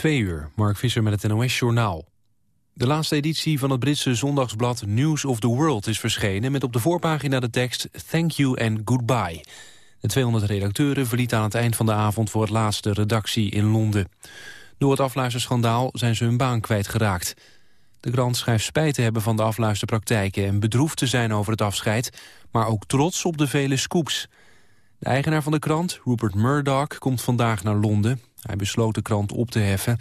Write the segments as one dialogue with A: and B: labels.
A: Twee uur, Mark Visser met het NOS-journaal. De laatste editie van het Britse zondagsblad News of the World is verschenen... met op de voorpagina de tekst Thank you and goodbye. De 200 redacteuren verlieten aan het eind van de avond... voor het laatste redactie in Londen. Door het afluisterschandaal zijn ze hun baan kwijtgeraakt. De krant schrijft spijt te hebben van de afluisterpraktijken... en bedroefd te zijn over het afscheid, maar ook trots op de vele scoops. De eigenaar van de krant, Rupert Murdoch, komt vandaag naar Londen. Hij besloot de krant op te heffen.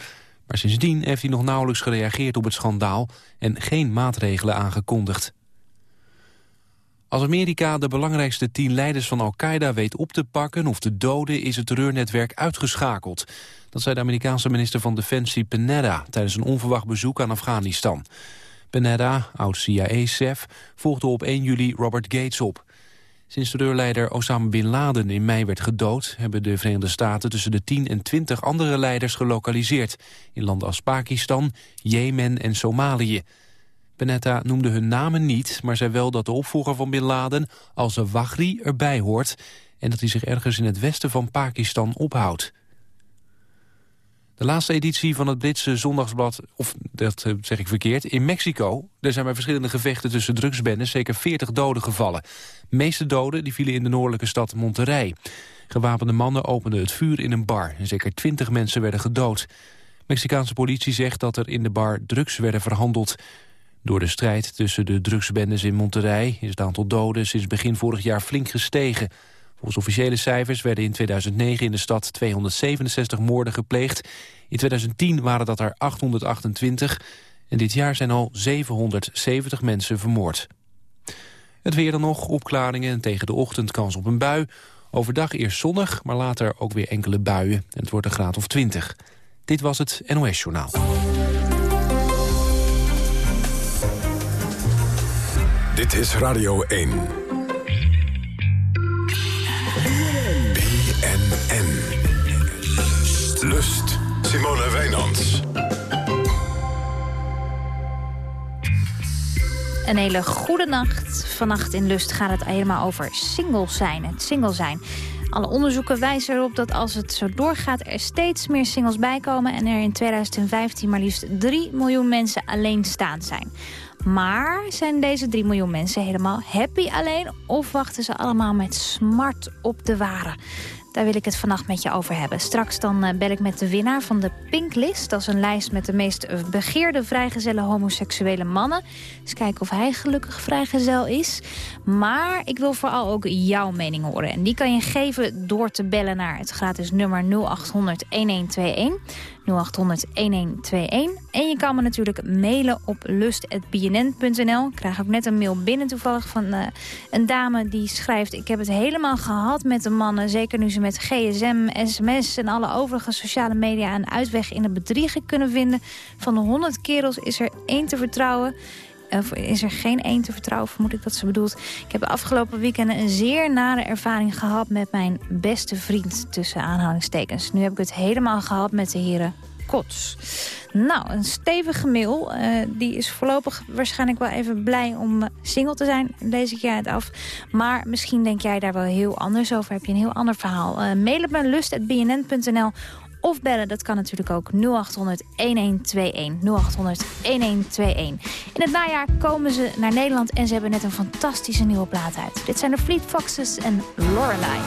A: Maar sindsdien heeft hij nog nauwelijks gereageerd op het schandaal... en geen maatregelen aangekondigd. Als Amerika de belangrijkste tien leiders van Al-Qaeda weet op te pakken of te doden... is het terreurnetwerk uitgeschakeld. Dat zei de Amerikaanse minister van Defensie Panetta... tijdens een onverwacht bezoek aan Afghanistan. Panetta, oud-CIA-chef, volgde op 1 juli Robert Gates op. Sinds terreurleider Osama Bin Laden in mei werd gedood... hebben de Verenigde Staten tussen de 10 en 20 andere leiders gelokaliseerd... in landen als Pakistan, Jemen en Somalië. Benetta noemde hun namen niet, maar zei wel dat de opvolger van Bin Laden... als een Wagri erbij hoort en dat hij zich ergens in het westen van Pakistan ophoudt. De laatste editie van het Britse zondagsblad, of dat eh, zeg ik verkeerd, in Mexico. Er zijn bij verschillende gevechten tussen drugsbendes zeker 40 doden gevallen. De meeste doden die vielen in de noordelijke stad Monterrey. Gewapende mannen openden het vuur in een bar en zeker 20 mensen werden gedood. Mexicaanse politie zegt dat er in de bar drugs werden verhandeld. Door de strijd tussen de drugsbendes in Monterrey is het aantal doden sinds begin vorig jaar flink gestegen. Volgens officiële cijfers werden in 2009 in de stad 267 moorden gepleegd. In 2010 waren dat er 828 en dit jaar zijn al 770 mensen vermoord. Het weer dan nog, opklaringen en tegen de ochtend kans op een bui. Overdag eerst zonnig, maar later ook weer enkele buien. En het wordt een graad of 20. Dit was het NOS Journaal.
B: Dit is Radio 1. BNN. Lust. Simone Wijnands.
C: Een hele goede nacht. Vannacht in Lust gaat het helemaal over single zijn. Het single zijn. Alle onderzoeken wijzen erop dat als het zo doorgaat... er steeds meer singles bijkomen... en er in 2015 maar liefst 3 miljoen mensen alleenstaand zijn. Maar zijn deze 3 miljoen mensen helemaal happy alleen... of wachten ze allemaal met smart op de ware? Daar wil ik het vannacht met je over hebben. Straks dan uh, bel ik met de winnaar van de Pink List. Dat is een lijst met de meest begeerde vrijgezelle homoseksuele mannen. Eens kijken of hij gelukkig vrijgezel is. Maar ik wil vooral ook jouw mening horen. En die kan je geven door te bellen naar het gratis nummer 0800 1121. 0800 1121. En je kan me natuurlijk mailen op lust.bnn.nl. Ik krijg ook net een mail binnen toevallig van uh, een dame die schrijft... ik heb het helemaal gehad met de mannen. Zeker nu ze met gsm, sms en alle overige sociale media... een uitweg in de bedriegen kunnen vinden. Van de 100 kerels is er één te vertrouwen... Of is er geen één te vertrouwen, vermoed ik dat ze bedoelt. Ik heb de afgelopen weekend een zeer nare ervaring gehad... met mijn beste vriend, tussen aanhalingstekens. Nu heb ik het helemaal gehad met de heren Kots. Nou, een stevige mail. Uh, die is voorlopig waarschijnlijk wel even blij om eh, single te zijn. Deze keer het af. Maar misschien denk jij daar wel heel anders over. Heb je een heel ander verhaal. Uh, mail het me lust.bnn.nl of bellen, dat kan natuurlijk ook 0800 1121. 0800 1121. In het najaar komen ze naar Nederland en ze hebben net een fantastische nieuwe plaat uit. Dit zijn de Fleet Foxes en Lorelei.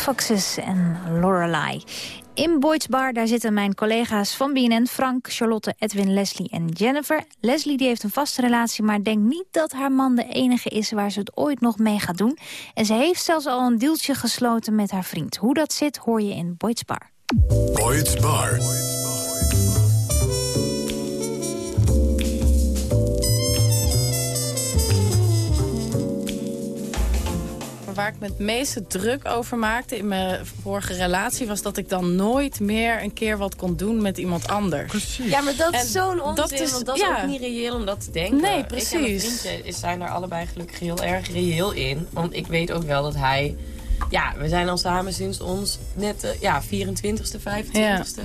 C: Foxes en Lorelei. In Boyd's Bar daar zitten mijn collega's van BNN... Frank, Charlotte, Edwin, Leslie en Jennifer. Leslie die heeft een vaste relatie, maar denkt niet dat haar man de enige is... waar ze het ooit nog mee gaat doen. En ze heeft zelfs al een deeltje gesloten met haar vriend. Hoe dat zit, hoor je in Boyd's Bar.
B: Boyd's Bar.
D: Waar ik me het meeste druk over maakte in mijn vorige relatie... was dat ik dan nooit meer een keer wat kon doen met iemand anders.
E: Precies. Ja, maar dat
D: En
E: is zo'n onzin,
D: dat is-
E: want dat is
D: ja.
E: ook niet reëel om dat te denken.
D: Nee,
E: Ik en
D: precies.
E: mijn vriendje zijn er allebei gelukkig heel erg reëel in. Want ik weet ook wel dat hij... Ja, we zijn al samen sinds ons net eh, ja, 24ste, 25ste.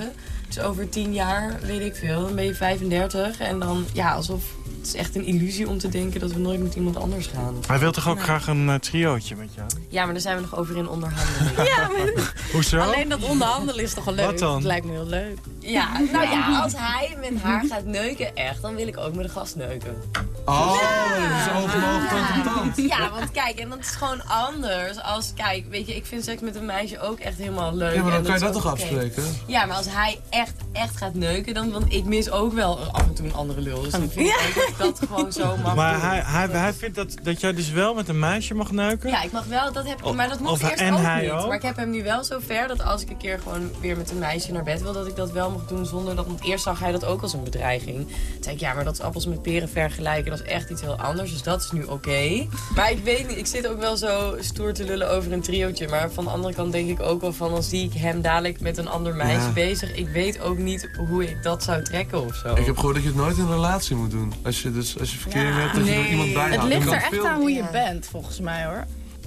E: Dus over 10 jaar, weet ik veel, dan ben je 35. En dan, ja, alsof... Het is echt een illusie om te denken dat we nooit met iemand anders gaan.
F: Hij wil toch ook graag een eh, triootje met jou?
E: Ja, maar daar zijn we nog over in onderhandeling.
D: Ja, maar
F: Hoezo?
D: alleen dat onderhandelen is toch wel leuk?
F: Wat dan?
D: Het lijkt me heel leuk.
E: Ja, nou ja, als hij met haar gaat neuken echt, dan wil ik ook met een gast neuken.
G: Oh, dus oog om oog, tand om tand.
E: Ja, want kijk, en dat is gewoon anders als, kijk, weet je, ik vind seks met een meisje ook echt helemaal leuk.
G: Ja, maar dan kan je dat toch afspreken?
E: Ja, maar als hij echt, echt gaat neuken, dan, want ik mis ook wel af en toe een andere lul. Dus dan vind ik ook dat gewoon zo mag
F: Maar
E: doen.
F: hij, hij, hij vindt dat, dat jij dus wel met een meisje mag neuken?
E: Ja, ik mag wel, dat heb ik, maar dat mocht
F: Of-
E: eerst
F: en
E: ook
F: hij
E: niet.
F: ook?
E: Maar ik heb hem nu wel zo ver dat als ik een keer gewoon weer met een meisje naar bed wil, dat ik dat wel mag doen zonder dat... Want eerst zag hij dat ook als een bedreiging. Toen zei ik, ja, maar dat is appels met peren vergelijken, dat is echt iets heel anders. Dus dat is nu oké. Maar ik weet niet, ik zit ook wel zo stoer te lullen over een triootje. Maar van de andere kant denk ik ook wel van, dan zie ik hem dadelijk met een ander meisje
G: Ja.
E: bezig. Ik weet ook niet hoe ik dat zou trekken of zo.
G: Ik heb gehoord dat je het nooit in een relatie moet doen. Als je, dus, als je verkering hebt, dat je er iemand bij
D: Het ligt er echt
G: veel-
D: aan hoe je bent, volgens mij hoor.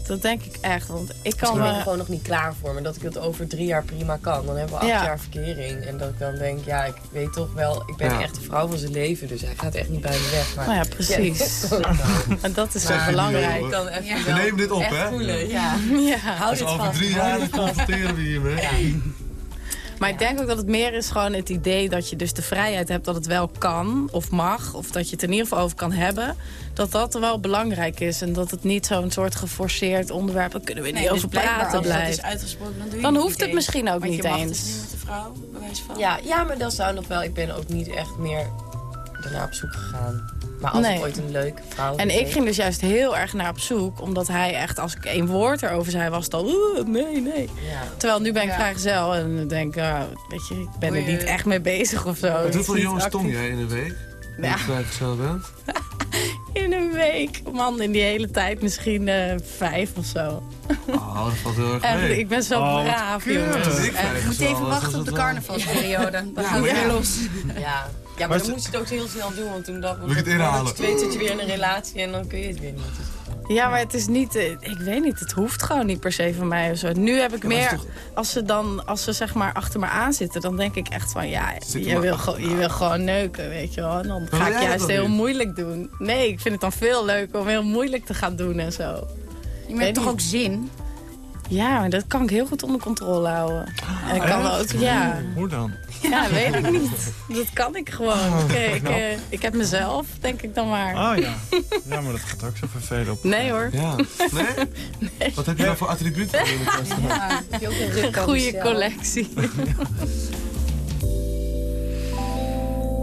D: Dat denk ik echt, want ik kan
E: ben ik er
D: me...
E: gewoon nog niet klaar voor, maar dat ik het over drie jaar prima kan. Dan hebben we acht
D: Ja.
E: jaar verkering. En dat ik dan denk, ja, ik weet toch wel, ik ben
G: Ja.
E: echt de vrouw van zijn leven. Dus hij gaat echt niet bij me weg. Maar
D: Nou ja, precies. En dat is
G: je
D: belangrijk.
G: niet,
E: ik kan even
G: We
E: wel
G: nemen dit op,
E: echt
G: hè?
E: voelen. Ja.
D: Ja.
E: Hou
G: Dus
E: dit
G: over
E: vast.
G: drie jaar dan confronteren we hiermee.
D: Maar ik denk ook dat het meer is gewoon het idee dat je dus de vrijheid hebt dat het wel kan of mag. Of dat je het in ieder geval over kan hebben. Dat dat wel belangrijk is. En dat het niet zo'n soort geforceerd onderwerp, daar kunnen we niet over praten blijft.
H: uitgesproken, dan doe je
D: Dan
H: het
D: hoeft het
H: eens.
D: misschien ook
H: Want
D: niet
H: je mag
D: eens.
H: dus niet met de vrouw, bij wijze van.
E: Ja, ja, maar dat zou nog wel. Ik ben ook niet echt meer daarna op zoek gegaan. Maar
D: Nee.
E: ik ooit een leuke vrouw
D: En ik ging dus juist heel erg naar op zoek. Omdat hij echt, als ik één woord erover zei, was het al... "Oeh, nee, nee.
E: Ja.
D: Terwijl nu ben ik
H: Ja.
D: vrijgezel en dan denk ik... ah, weet je, ik ben er niet echt mee bezig of zo.
G: Hoeveel jongens tong
D: actief.
G: jij in een week?
D: Ja.
G: Ja. vrijgezel bent?
D: In een week. Man, in die hele tijd misschien eh, vijf of zo.
G: Oh, dat valt heel erg
D: Echt,
G: mee.
D: ik ben zo
F: Oh,
D: braaf, jongens.
G: Ik
H: je moet even wachten op de carnavalsperiode. Dan
G: Ja,
H: gaat weer los.
E: Ja, ja maar
F: Maar
E: dan
F: ze-
E: moest je het ook heel snel doen. Want toen dacht
G: Wil ik het
E: want dan
G: inhalen?
E: word je weer in een relatie en dan kun je het weer niet.
D: Ja, maar het is niet... eh, Ik weet niet, het hoeft gewoon niet per se van mij of zo. Nu heb ik meer...
G: toch-
D: Als ze dan, als ze zeg maar achter me aan zitten, dan denk ik echt van... Ja,
G: Zit
D: je wil, gewoon, je wil gewoon neuken, weet je wel. En dan ga ik
G: dat
D: juist heel
G: niet?
D: moeilijk doen. Nee, ik vind het dan veel leuker om heel moeilijk te gaan doen en zo.
H: Je
D: Weet
H: hebt toch
D: niet.
H: ook zin?
D: Ja, maar dat kan ik heel goed onder controle houden. En ik kan
F: Echt?
D: ook, ja.
F: Hoe dan?
D: Ja, weet ik niet. Dat kan ik gewoon. Ik, ik, eh, ik heb mezelf, denk ik dan maar.
F: Oh ja. Ja, maar dat gaat ook zo vervelen op.
D: Nee hoor,
G: Ja. Nee? Wat heb je nou voor attributen in de?
H: Ja, heb je ook een
D: goede collectie.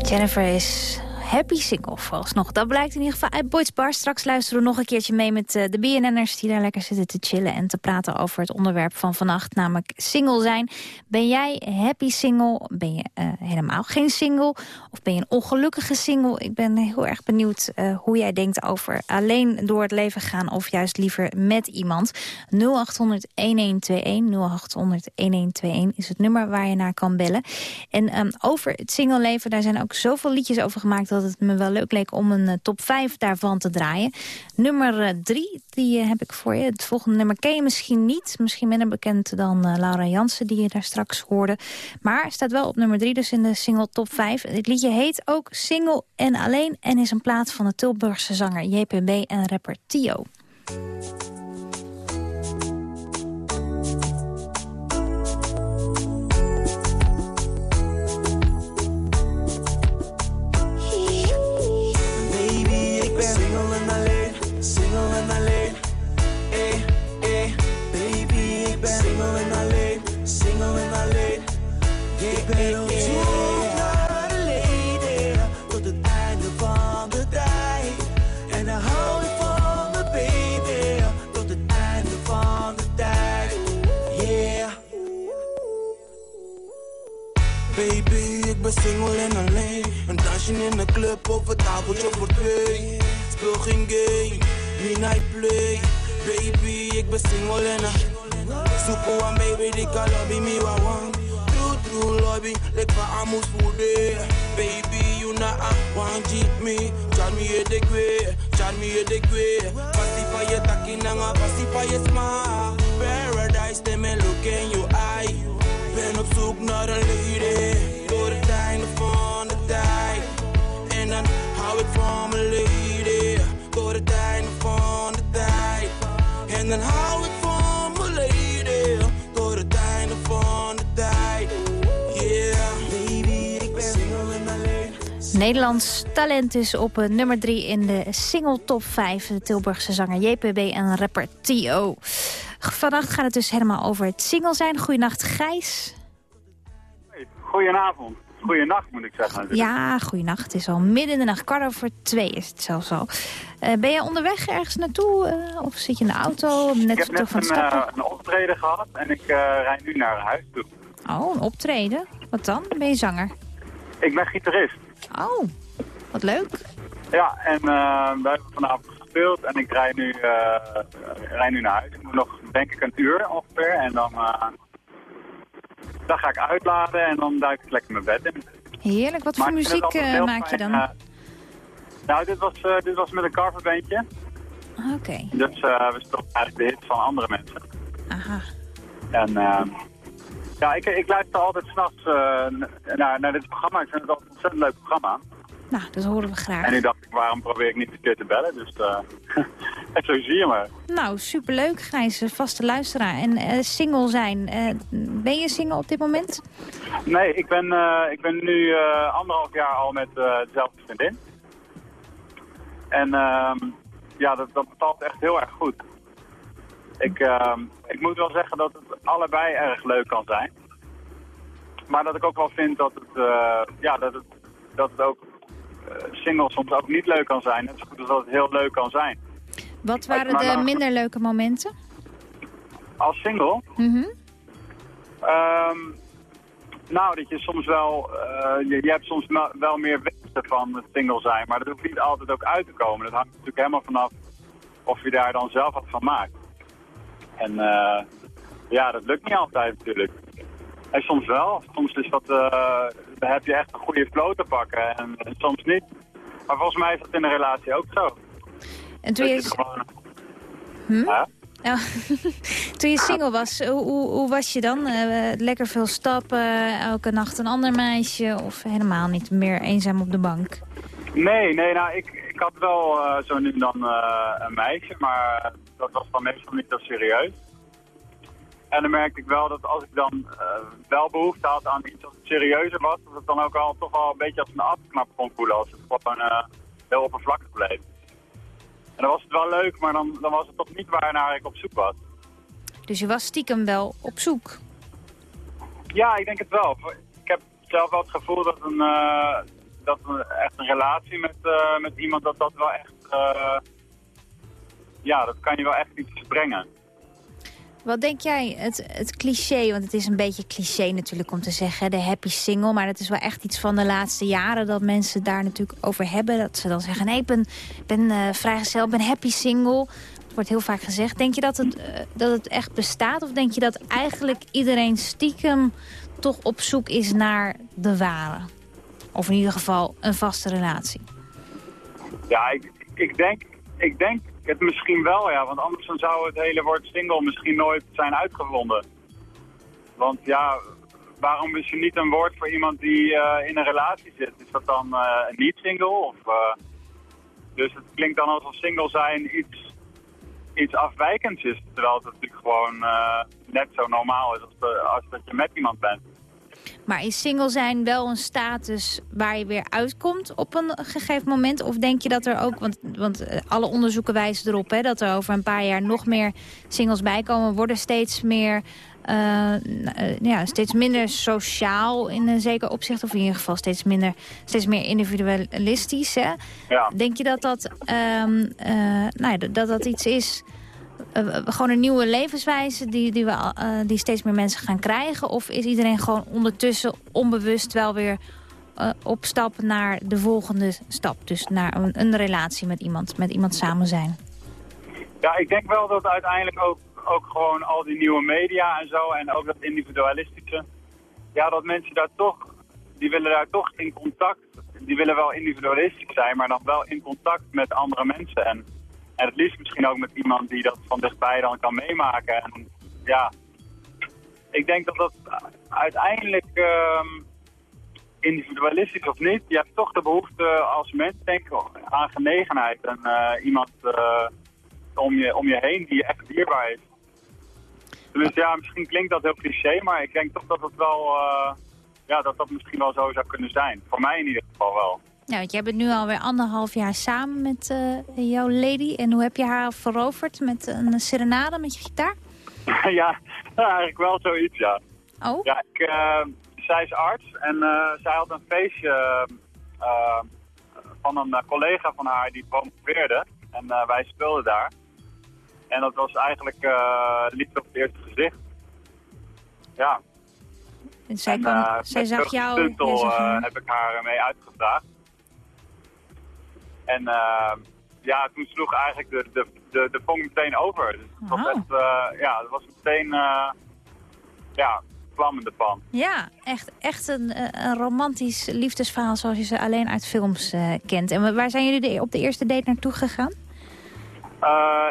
C: Jennifer is happy single vooralsnog. Dat blijkt in ieder geval uit Boyd's Bar. Straks luisteren we nog een keertje mee met eh, de BNN'ers... die daar lekker zitten te chillen en te praten over het onderwerp van vannacht. Namelijk single zijn. Ben jij happy single? Ben je eh, helemaal geen single? Of ben je een ongelukkige single? Ik ben heel erg benieuwd eh, hoe jij denkt over alleen door het leven gaan... of juist liever met iemand. 0800-1121, 0800-1121 is het nummer waar je naar kan bellen. En ehm, over het singleleven, daar zijn ook zoveel liedjes over gemaakt... dat het me wel leuk leek om een eh, top 5 daarvan te draaien. Nummer 3, die eh, heb ik voor je. Het volgende nummer ken je misschien niet. Misschien minder bekend dan eh, Laura Jansen, die je daar straks hoorde. Maar staat wel op nummer 3, dus in de single top 5. Dit liedje heet ook Single en Alleen... en is een plaat van de Tilburgse zanger JPB en rapper Tio.
I: ben single en alleen, single en alleen. Ik ben op zoek naar een lady, tot het einde van de tijd. En dan hou ik van de baby, tot het einde van de tijd. Yeah. Baby, ik ben single en alleen. Een dansje in de club of een tafeltje voor twee. Speel geen game, midnight play. Baby, ik ben single en alleen. Super one baby, die kan lobby me wa want. True, true lobby, like for amus food Baby, you know I want jeep me. Char me ye de kwe, char me ye de kwe. Pacify je taki nanga, pacify je smile. Paradise, them me look in your eye. Ben op zoek naar een lady, door het einde van de tijd. En dan hou ik van mijn lady, door het einde van de tijd. En dan hou ik
C: Nederlands talent is op eh, nummer 3 in de single top 5. De Tilburgse zanger JPB en rapper T.O. Vannacht gaat het dus helemaal over het single zijn. Goedenacht Gijs.
J: Goedenavond. Goedenacht moet ik zeggen.
C: Ja, goedenacht. Het is al midden in de nacht. Kwart over twee is het zelfs al. Eh, ben je onderweg ergens naartoe? eh, of zit je in de auto? Net
J: ik heb net
C: van
J: een, een optreden gehad en ik rijd nu naar huis toe.
C: Oh, een optreden. Wat dan? Ben je zanger?
J: Ik ben gitarist.
C: Oh, wat leuk.
J: Ja, en eh, we hebben vanavond gespeeld en ik rijd nu, eh, rijd nu naar huis. Ik moet nog, denk ik, een uur ongeveer. En dan, eh, dan ga ik uitladen en dan duik ik lekker mijn bed in.
C: Heerlijk. Wat
J: Maar
C: voor muziek maak je dan?
J: nou, dit was, dit was met een coverbandje.
C: Ah, Oké.
J: Dus we speelden eigenlijk de hits van andere mensen.
C: Aha.
J: En eh, ja, ik, ik luister altijd s'nachts uh, naar, naar dit programma. Ik vind het altijd een ontzettend leuk programma.
C: Nou, dat horen we graag.
J: En nu dacht ik, waarom probeer ik niet een keer te bellen? Dus eh en zo zie je me.
C: Nou, superleuk, Gijs. een Vaste luisteraar. En eh, single zijn. eh, ben je single op dit moment?
J: Nee, ik ben, eh, ik ben nu eh, anderhalf jaar al met eh, dezelfde vriendin. En ehm, ja, dat, dat bevalt echt heel erg goed. Ik, ehm, ik moet wel zeggen dat het allebei erg leuk kan zijn. Maar dat ik ook wel vind dat het, eh, ja, dat het, dat het ook eh, single soms ook niet leuk kan zijn. Net zo goed als dat het heel leuk kan zijn.
C: Wat waren de minder leuke momenten?
J: Als single
C: Mhm.
J: Ehm, nou, dat je soms wel, eh, je, je hebt soms wel meer wensen van het single zijn, maar dat hoeft niet altijd ook uit te komen. Dat hangt natuurlijk helemaal vanaf of je daar dan zelf wat van maakt. En eh, ja, dat lukt niet altijd natuurlijk. En soms wel. Soms is dat, dan heb je echt een goede flow te pakken en, en soms niet. Maar volgens mij is dat in een relatie ook zo.
C: En toen je,
J: je gewoon...
C: Hm?
J: Ja?
C: Toen je single was, hoe, hoe, hoe was je dan? Eh, lekker veel stappen, elke nacht een ander meisje... of helemaal niet meer eenzaam op de bank?
J: Nee, nee, nou, ik, ik had wel zo nu dan een meisje, maar dat was dan meestal niet zo serieus. En dan merkte ik wel dat als ik dan eh, wel behoefte had aan iets wat serieuzer was, dat het dan ook al toch wel een beetje als een afknap kon voelen, als het gewoon eh, heel oppervlakkig bleef. En dan was het wel leuk, maar dan, dan was het toch niet waarnaar ik op zoek was.
C: Dus je was stiekem wel op zoek.
J: Ja, ik denk het wel. Ik heb zelf wel het gevoel dat een, eh, dat een, echt een relatie met, met iemand, dat dat wel echt... ja, dat kan je wel echt iets brengen.
C: Wat denk jij, het, het cliché, want het is een beetje cliché natuurlijk om te zeggen, de happy single. Maar dat is wel echt iets van de laatste jaren dat mensen daar natuurlijk over hebben. Dat ze dan zeggen, nee, ik ben, ben eh, vrijgezel, ik ben happy single. Dat wordt heel vaak gezegd. Denk je dat het, eh, dat het echt bestaat? Of denk je dat eigenlijk iedereen stiekem toch op zoek is naar de ware? Of in ieder geval een vaste relatie?
J: Ja, ik, ik, denk, ik denk het misschien wel, ja. Want anders dan zou het hele woord single misschien nooit zijn uitgevonden. Want ja, waarom is er niet een woord voor iemand die eh, in een relatie zit? Is dat dan eh, niet single? Of, eh, dus het klinkt dan alsof single zijn iets, iets afwijkends is. Terwijl het natuurlijk gewoon net zo normaal is als, als dat je met iemand bent.
C: Maar is single zijn wel een status waar je weer uitkomt op een gegeven moment? Of denk je dat er ook, want, want eh, alle onderzoeken wijzen erop... Hè, dat er over een paar jaar nog meer singles bijkomen... worden steeds meer... eh, eh, ja, steeds minder sociaal in een zeker opzicht. Of in ieder geval steeds, minder, steeds meer individualistisch. Hè?
J: Ja.
C: Denk je dat dat, ehm, eh, nou ja, dat, dat iets is... eh, gewoon een nieuwe levenswijze die, die, we, eh, die steeds meer mensen gaan krijgen? Of is iedereen gewoon ondertussen onbewust wel weer eh, op stap naar de volgende stap? Dus naar een, een relatie met iemand, met iemand samen zijn.
J: Ja, ik denk wel dat uiteindelijk ook, ook gewoon al die nieuwe media en zo en ook dat individualistische, ja, dat mensen daar toch, die willen daar toch in contact, die willen wel individualistisch zijn, maar dan wel in contact met andere mensen. En, en het liefst misschien ook met iemand die dat van dichtbij dan kan meemaken. En ja, ik denk dat dat uiteindelijk, ehm, individualistisch of niet, je hebt toch de behoefte als mens, denk ik, aan genegenheid en eh, iemand... eh, om je, om je heen die je echt dierbaar is. Dus ja, misschien klinkt dat heel cliché, maar ik denk toch dat het wel, eh, ja, dat dat misschien wel zo zou kunnen zijn. Voor mij in ieder geval wel.
C: Want jij bent nu alweer anderhalf jaar samen met eh, jouw lady. En hoe heb je haar veroverd? Met een serenade met je gitaar?
J: ja, eigenlijk wel zoiets, ja.
C: Oh?
J: Ja, ik, eh, zij is arts en eh, zij had een feestje van een collega van haar die promoveerde. En wij speelden daar. En dat was eigenlijk liefde op het eerste gezicht. Ja.
C: En zij,
J: en, eh,
C: zij zag jou...
J: Stuntel
C: zag
J: heb ik haar mee uitgevraagd. En eh, ja, toen sloeg eigenlijk de, de, de, de vonk meteen over. Dus het was echt, eh, ja, het was meteen, eh, ja, vlam in de pan.
C: Ja, echt, echt een, eh, een romantisch liefdesverhaal zoals je ze alleen uit films kent. En waar zijn jullie de- op de eerste date naartoe gegaan?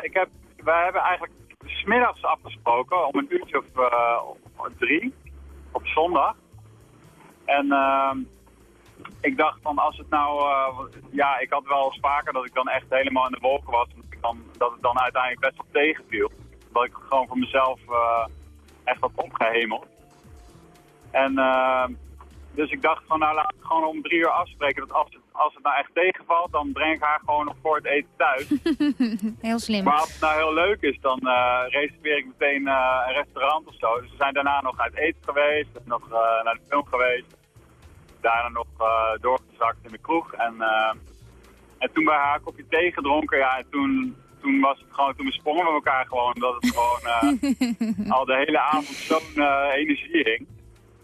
J: Ik heb, wij hebben eigenlijk smiddags afgesproken om een uurtje of of drie op zondag. En ehm, ik dacht van als het nou, eh, ja, ik had wel eens vaker dat ik dan echt helemaal in de wolken was. Dat, ik dan, dat het dan uiteindelijk best wel tegenviel. Dat ik gewoon voor mezelf eh, echt had opgehemeld. En ehm, dus ik dacht van nou laat ik gewoon om drie uur afspreken. Dat als het, als het nou echt tegenvalt, dan breng ik haar gewoon nog voor het eten thuis.
C: Heel slim.
J: Maar als het nou heel leuk is, dan eh, reserveer ik meteen eh, een restaurant of zo. Dus we zijn daarna nog uit eten geweest, en nog eh, naar de film geweest. Daarna nog eh, doorgezakt in de kroeg. En, eh, en toen bij haar een kopje thee gedronken, ja, en toen, toen was het gewoon, toen besprongen we elkaar gewoon. Dat het gewoon eh, al de hele avond zo'n energie hing.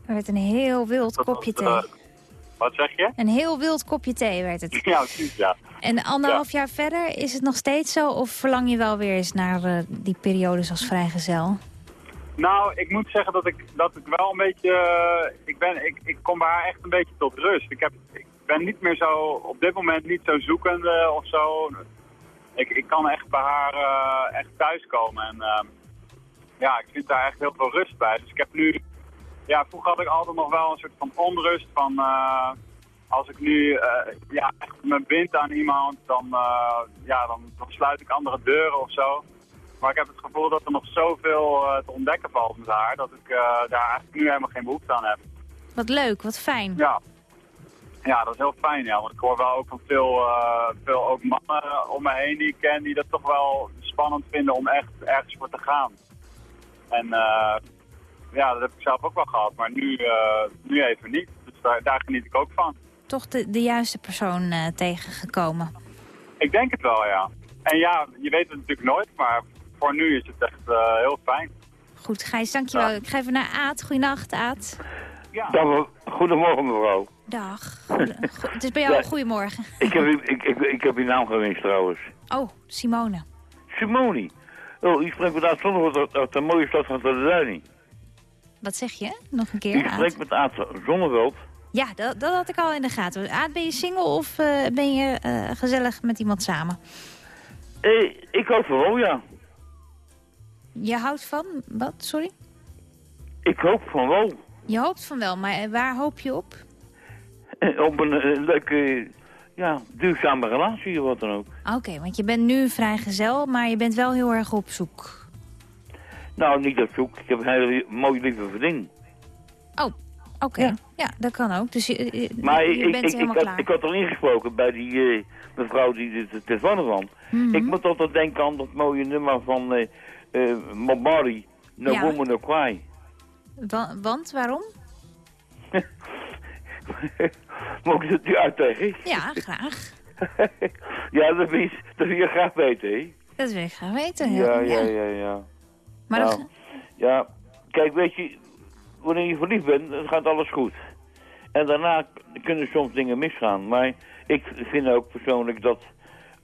C: Er werd een heel wild
J: Dat
C: kopje
J: was,
C: thee.
J: wat zeg je?
C: Een heel wild kopje thee werd het.
J: Ja, precies, ja.
C: En anderhalf jaar verder, is het nog steeds zo? Of verlang je wel weer eens naar eh, die periodes als vrijgezel?
J: Nou, ik moet zeggen dat ik, dat ik wel een beetje... eh, ik, ben, ik, ik kom bij haar echt een beetje tot rust. Ik, heb, ik ben niet meer zo, op dit moment niet zo zoekende of zo. Ik, ik kan echt bij haar eh, echt thuiskomen. En ehm, ja, ik vind daar echt heel veel rust bij. Dus ik heb nu... Ja, vroeger had ik altijd nog wel een soort van onrust van... eh, als ik nu ja, echt me bind aan iemand, dan, ja, dan, dan sluit ik andere deuren of zo. Maar ik heb het gevoel dat er nog zoveel eh, te ontdekken valt met haar, dat ik eh, daar eigenlijk nu helemaal geen behoefte aan heb.
C: Wat leuk, wat fijn.
J: Ja. Ja, dat is heel fijn, ja. Want ik hoor wel ook van veel, eh, veel ook mannen om me heen die ik ken, die dat toch wel spannend vinden om echt ergens voor te gaan. En ja, dat heb ik zelf ook wel gehad, maar nu, nu even niet. Dus daar, daar geniet ik ook van.
C: Toch de, de juiste persoon tegengekomen.
J: Ik denk het wel, ja. En ja, je weet het natuurlijk nooit, maar voor nu is het echt eh, heel fijn.
C: Goed, Gijs, dankjewel. Ik ga even naar Aad. Goedenacht, Aad.
K: Dag, goedemorgen mevrouw.
C: Dag. Goede- go- het is bij jou
K: Ja.
C: een goedemorgen.
K: Ik heb, u- ik, ik, ik heb uw naam gewenst trouwens.
C: Oh, Simone.
K: Simoni. Oh, u spreekt met Aad Zonneveld uit, uit de mooie stad van Terduining.
C: Wat zeg je? Nog een
K: U
C: keer, Aad.
K: spreekt met Aad Zonneveld.
C: Ja, dat, dat had ik al in de gaten. Aad, ben je single of eh, ben je eh, gezellig met iemand samen?
K: Eh, ik hoop van wel, ja.
C: Je houdt van... Wat? Sorry?
K: Ik hoop van wel.
C: Je hoopt van wel, maar eh, waar hoop je op?
K: Eh, op een eh, leuke, ja, duurzame relatie of wat dan ook.
C: Oké, want je bent nu vrijgezel, maar je bent wel heel erg op zoek.
K: Nou, niet op zoek. Ik heb een hele mooie lieve vriendin.
C: Oh,
L: Oké, ja. dat kan ook. Dus je, je-
K: Maar
L: je
K: ik, ik,
L: bent
K: ik,
L: helemaal
K: ik,
L: klaar.
K: had, ik had er ingesproken bij die eh, mevrouw die de, de had.
L: Mhm.
K: Ik moet altijd denken aan dat mooie nummer van eh eh, Bob Marley. No
L: Ja.
K: Woman No Cry.
L: Wa- want, waarom?
K: Mag ik het u uitleggen?
L: Ja, graag.
K: ja, dat wil, je, dat wil je graag weten, hè?
L: Dat wil ik graag weten.
K: Ja, ja, ja, ja.
L: Maar
K: Nou,
L: dat-
K: ja, kijk, weet je, wanneer je verliefd bent, dan gaat alles goed. En daarna kunnen soms dingen misgaan. Maar ik vind ook persoonlijk dat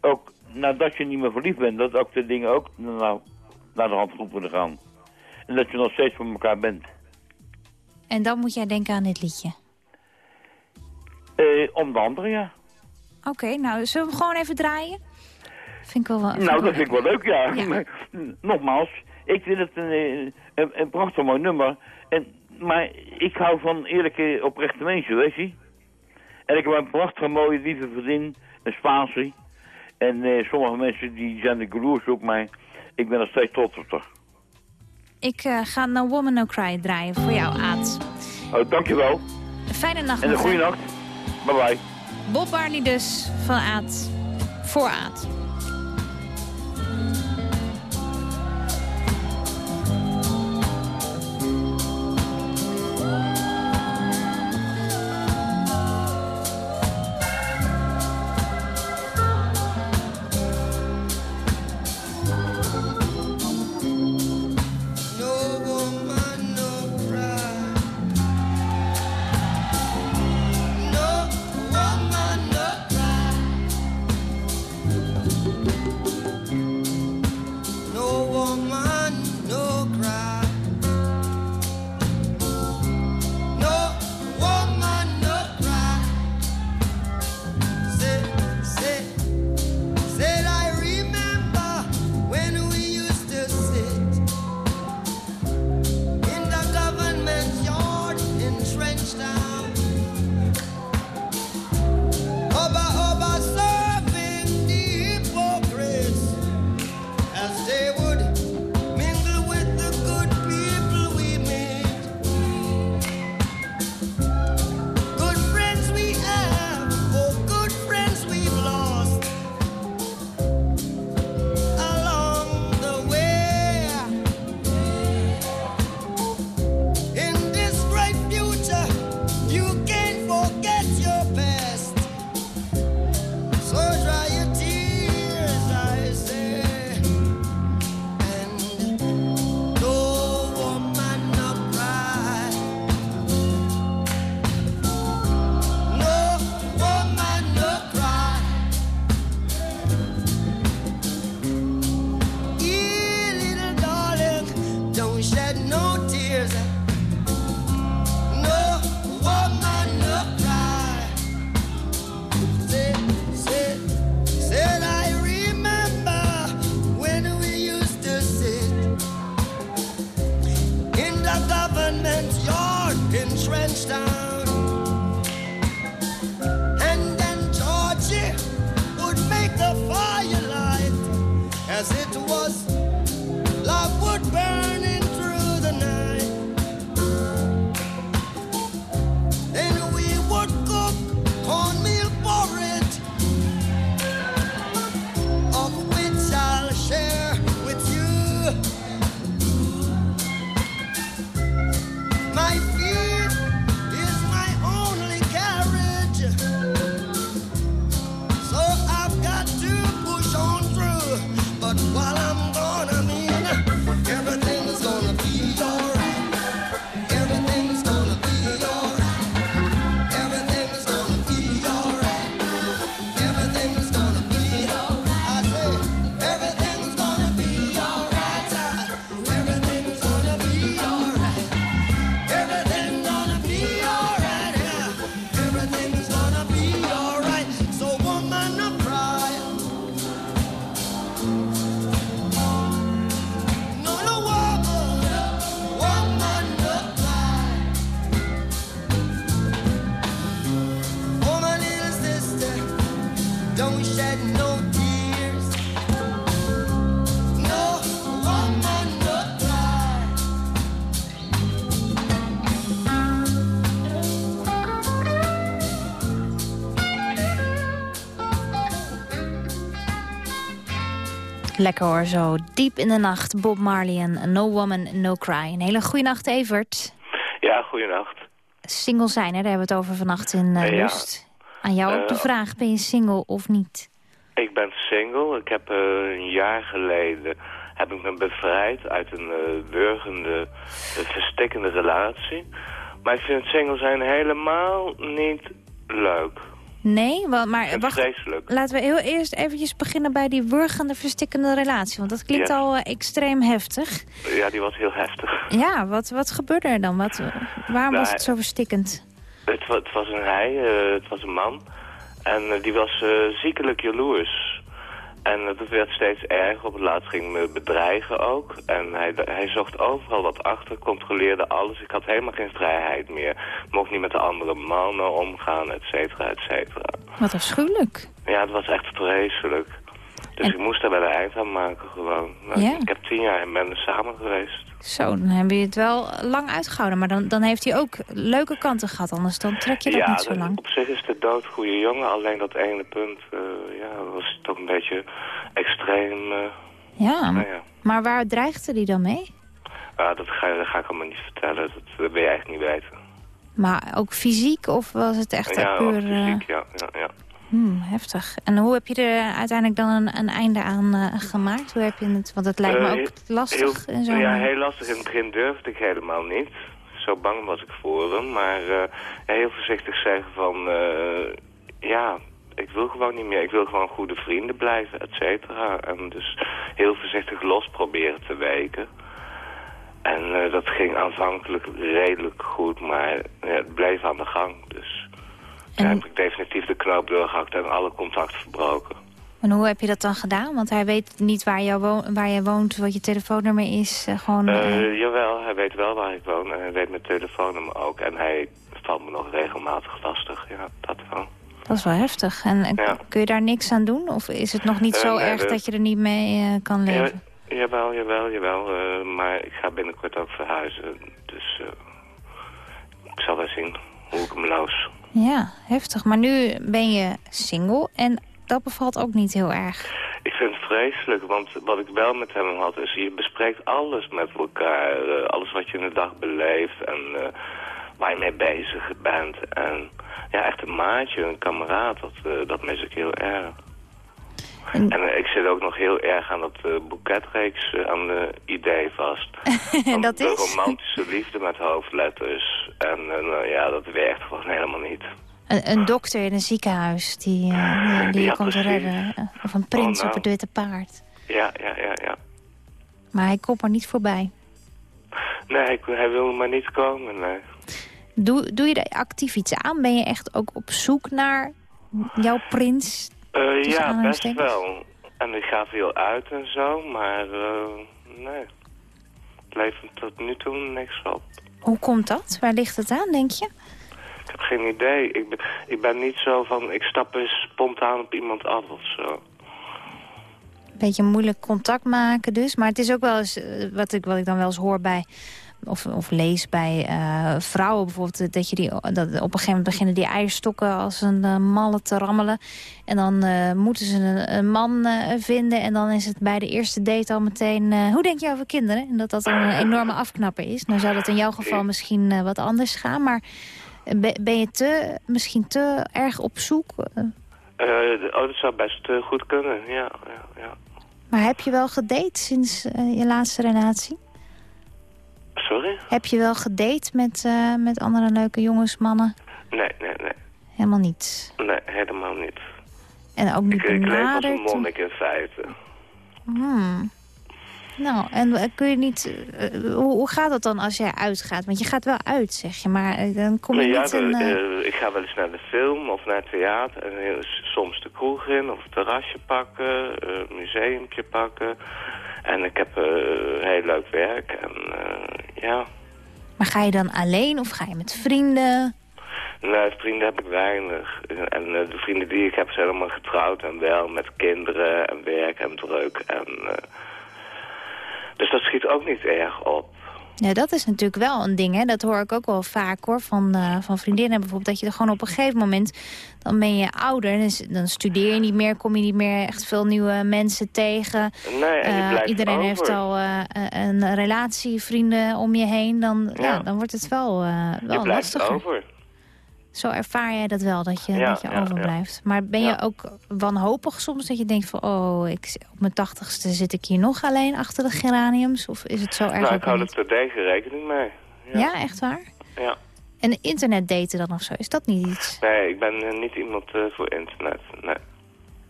K: ook nadat je niet meer verliefd bent, dat ook de dingen ook nou, naar de hand goed moeten gaan. En dat je nog steeds voor elkaar bent.
L: En dan moet jij denken aan dit liedje.
K: Eh, om de andere, ja.
L: Oké, nou, zullen we hem gewoon even draaien? Vind ik wel wel...
K: Nou, dat vind ik wel leuk, ja.
L: Ja.
K: Maar, nogmaals, ik vind het een, eh, een, een prachtig mooi nummer. En, maar ik hou van eerlijke, oprechte mensen, weet je. En ik heb een prachtige, mooie, lieve vriendin, een Spaanse. En eh, sommige mensen die zijn de galoers op mij. Ik ben nog steeds trots op haar.
L: Ik eh, ga No Woman No Cry draaien voor jou, Aad.
K: Oh, dankjewel.
L: Een fijne nacht
K: En een goede nacht. Bye bye.
L: Bob Marley dus, van Aad. Voor Aad.
C: Lekker hoor, zo diep in de nacht. Bob Marley en No Woman, No Cry. Een hele goede nacht, Evert.
M: Ja, goeienacht.
C: Single zijn, hè? daar hebben we het over vannacht in eh,
M: Eh, ja.
C: Lust. Aan jou ook de
M: Eh,
C: vraag, ben je single of niet?
M: Ik ben single. Ik heb eh, een jaar geleden heb ik me bevrijd uit een burgende, verstikkende relatie. Maar ik vind single zijn helemaal niet leuk.
C: Nee, wa- maar wacht.
M: vreselijk.
C: Laten we heel eerst eventjes beginnen bij die wurgende, verstikkende relatie. Want dat klinkt al eh, extreem heftig.
M: Ja, die was heel heftig.
C: Ja, wat, wat gebeurde er dan? Wat, waarom was
M: Nou,
C: het zo verstikkend?
M: Het, het was een hij, eh, het was een man. En eh, die was ziekelijk jaloers. En dat werd steeds erger. Op het laatst ging me bedreigen ook. En hij, hij zocht overal wat achter, controleerde alles. Ik had helemaal geen vrijheid meer. Mocht niet met de andere mannen omgaan, et cetera, et cetera.
C: Wat afschuwelijk.
M: Ja, het was echt vreselijk. Dus ik moest daar bij de eind aan maken gewoon. Nou,
C: Ja.
M: Ik heb tien jaar met hem samen geweest.
C: Zo, dan hebben je het wel lang uitgehouden. Maar dan, dan heeft hij ook leuke kanten gehad. Anders dan trek je dat
M: ja,
C: niet zo lang.
M: op zich is het een doodgoede jongen. Alleen dat ene punt, eh, ja, was toch een beetje extreem. eh,
C: Ja,
M: nou ja.
C: maar waar dreigde hij dan mee?
M: Ja, dat, ga, dat ga ik allemaal niet vertellen. Dat, dat wil je eigenlijk niet weten.
C: Maar ook fysiek of was het echt
M: ja,
C: puur... eh,
M: fysiek, ja, ja, ja.
C: Hmm, heftig. En hoe heb je er uiteindelijk dan een, een einde aan eh, gemaakt? Hoe heb je het... Want het lijkt me
M: Eh,
C: ook lastig.
M: Heel,
C: en zo.
M: Ja, heel lastig. In het begin durfde ik helemaal niet. Zo bang was ik voor hem. Maar eh, heel voorzichtig zeggen van... ja, ik wil gewoon niet meer. Ik wil gewoon goede vrienden blijven, et cetera. En dus heel voorzichtig los proberen te weken. En dat ging aanvankelijk redelijk goed, maar ja, het bleef aan de gang. Dus ja, heb ik definitief de knoop doorgehakt en alle contact verbroken.
C: En hoe heb je dat dan gedaan? Want hij weet niet waar, jou wo waar je woont, wat je telefoonnummer is. eh, gewoon, eh,
M: Eh, jawel, hij weet wel waar ik woon en hij weet mijn telefoonnummer ook. En hij valt me nog regelmatig lastig, ja, dat wel.
C: dat is wel heftig. En, en
M: Ja.
C: kun je daar niks aan doen? Of is het nog niet zo
M: nee,
C: erg
M: de-
C: dat je er niet mee kan leven?
M: Ja, jawel, jawel, jawel. maar ik ga binnenkort ook verhuizen. Dus ik zal wel zien hoe ik hem loos.
C: Ja, heftig. Maar nu ben je single en dat bevalt ook niet heel erg.
M: Ik vind het vreselijk, want wat ik wel met hem had is... je bespreekt alles met elkaar. eh, alles wat je in de dag beleeft en eh, waar je mee bezig bent. En ja, echt een maatje, een kameraad, dat, eh, dat mis ik heel erg. En, eh, ik zit ook nog heel erg aan dat eh, boeketreeks, eh, aan de idee vast.
C: En dat
M: de
C: is?
M: romantische liefde met hoofdletters. En nou ja, dat werkt gewoon helemaal niet.
C: Een, een dokter in een ziekenhuis die, die, die je komt redden. Of een prins
M: Oh, nou.
C: op het witte paard.
M: Ja, ja, ja, ja.
C: Maar hij komt er niet voorbij.
M: Nee, hij wil maar niet komen, nee.
C: Doe, doe je er actief iets aan? Ben je echt ook op zoek naar jouw prins?
M: Eh, ja, best wel. En ik ga veel uit en zo, maar eh, nee. Het levert tot nu toe niks op.
C: Hoe komt dat? Waar ligt het aan, denk je?
M: Ik heb geen idee. Ik ben, ik ben niet zo van, ik stap eens spontaan op iemand af of zo.
C: Beetje moeilijk contact maken dus. Maar het is ook wel eens, eh, wat ik, wat ik dan wel eens hoor bij... Of, of lees bij eh, vrouwen bijvoorbeeld... dat, je die, dat op een gegeven moment beginnen die eierstokken als een eh, malle te rammelen. En dan eh, moeten ze een, een man eh, vinden. En dan is het bij de eerste date al meteen... eh, hoe denk je over kinderen? En dat dat dan een enorme afknapper is. Nou zou dat in jouw geval misschien eh, wat anders gaan. Maar eh, ben, je te, misschien te erg op zoek? Eh,
M: Eh, de- oh, dat zou best eh, goed kunnen, ja, ja, ja.
C: Maar heb je wel gedate sinds eh, je laatste relatie?
M: Sorry?
C: Heb je wel gedate met, eh, met andere leuke jongens, mannen?
M: Nee, nee, nee.
C: Helemaal niet.
M: Nee, helemaal niet.
C: En ook niet
M: Ik, ik leef als een monnik in feite.
C: Hmm. Nou, en eh, kun je niet... eh, hoe, hoe gaat het dan als jij uitgaat? Want je gaat wel uit, zeg je, maar dan kom je
M: Nou ja,
C: niet in...
M: ik ga wel eens naar de film of naar het theater. En soms de kroeg in of het terrasje pakken, museumpje pakken. En ik heb eh, heel leuk werk. En eh, ja,
C: Maar ga je dan alleen of ga je met vrienden?
M: nee, vrienden heb ik weinig. En eh, de vrienden die ik heb zijn allemaal getrouwd en wel met kinderen en werk en druk. En, dus dat schiet ook niet erg op.
C: Ja, dat is natuurlijk wel een ding. Hè? Dat hoor ik ook wel vaak hoor, van, eh, van vriendinnen bijvoorbeeld. Dat je er gewoon op een gegeven moment, dan ben je ouder. Dan, studeer je niet meer, kom je niet meer echt veel nieuwe mensen tegen.
M: Nee, en je blijft
C: iedereen
M: over.
C: heeft al eh, een relatie, vrienden om je heen. Dan, ja.
M: Ja.
C: dan wordt het wel, eh,
M: Je
C: wel
M: blijft
C: lastiger.
M: over.
C: Zo ervaar jij dat wel, dat je,
M: Ja,
C: dat je
M: ja,
C: overblijft. Maar ben je ook wanhopig soms dat je denkt van... oh, ik, op mijn tachtigste zit ik hier nog alleen achter de geraniums? Of is het zo erg
M: Nou, ik hou er terdege rekening mee.
C: Ja, echt waar?
M: Ja.
C: En internetdaten dan of zo, is dat niet iets?
M: Nee, ik ben eh, niet iemand eh, voor internet. Nee.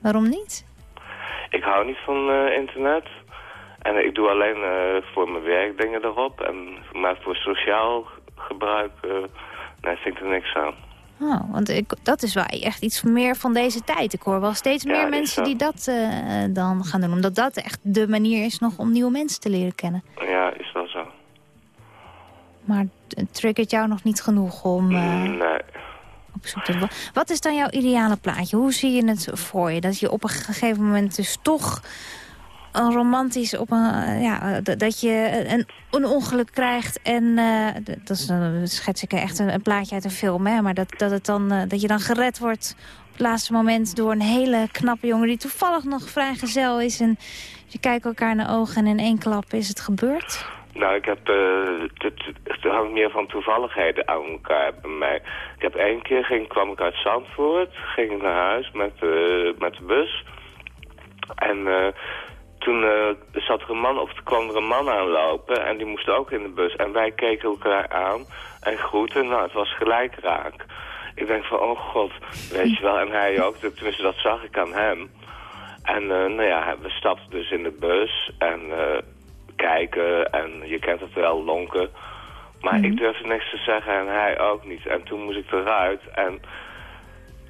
C: Waarom niet?
M: Ik hou niet van eh, internet. En ik doe alleen voor mijn werk dingen erop. En, maar voor sociaal gebruik, nee, vind ik er niks aan.
C: Oh, want ik, dat is wel echt iets meer van deze tijd. Ik hoor wel steeds
M: Ja,
C: meer mensen die dat eh, dan gaan doen. Omdat dat echt de manier is nog om nieuwe mensen te leren kennen.
M: Ja, is wel zo.
C: Maar het triggert jou nog niet genoeg om... eh,
M: Nee.
C: op zoek te Wat is dan jouw ideale plaatje? Hoe zie je het voor je? Dat je op een gegeven moment dus toch een romantisch op een eh, ja d- dat je een, een ongeluk krijgt en eh, dat is schets ik echt een, een plaatje uit een film hè maar dat dat het dan eh, dat je dan gered wordt op het laatste moment door een hele knappe jongen die toevallig nog vrijgezel is en je kijkt elkaar in de ogen en in één klap is het gebeurd.
M: Nou, ik heb, eh, het, hangt meer van toevalligheden aan elkaar bij mij. Ik heb één keer, ging, kwam ik uit Zandvoort, ging ik naar huis met, eh, met de bus. En eh, toen eh, zat er een man, of kwam er een man aanlopen en die moest ook in de bus. En wij keken elkaar aan en groeten, nou het was gelijk raak. Ik denk van, oh god, weet je wel, en hij ook, tenminste dat zag ik aan hem. En eh, nou ja, we stapten dus in de bus en eh, kijken en je kent het wel, lonken. Maar ik durfde niks te zeggen en hij ook niet. En toen moest ik eruit en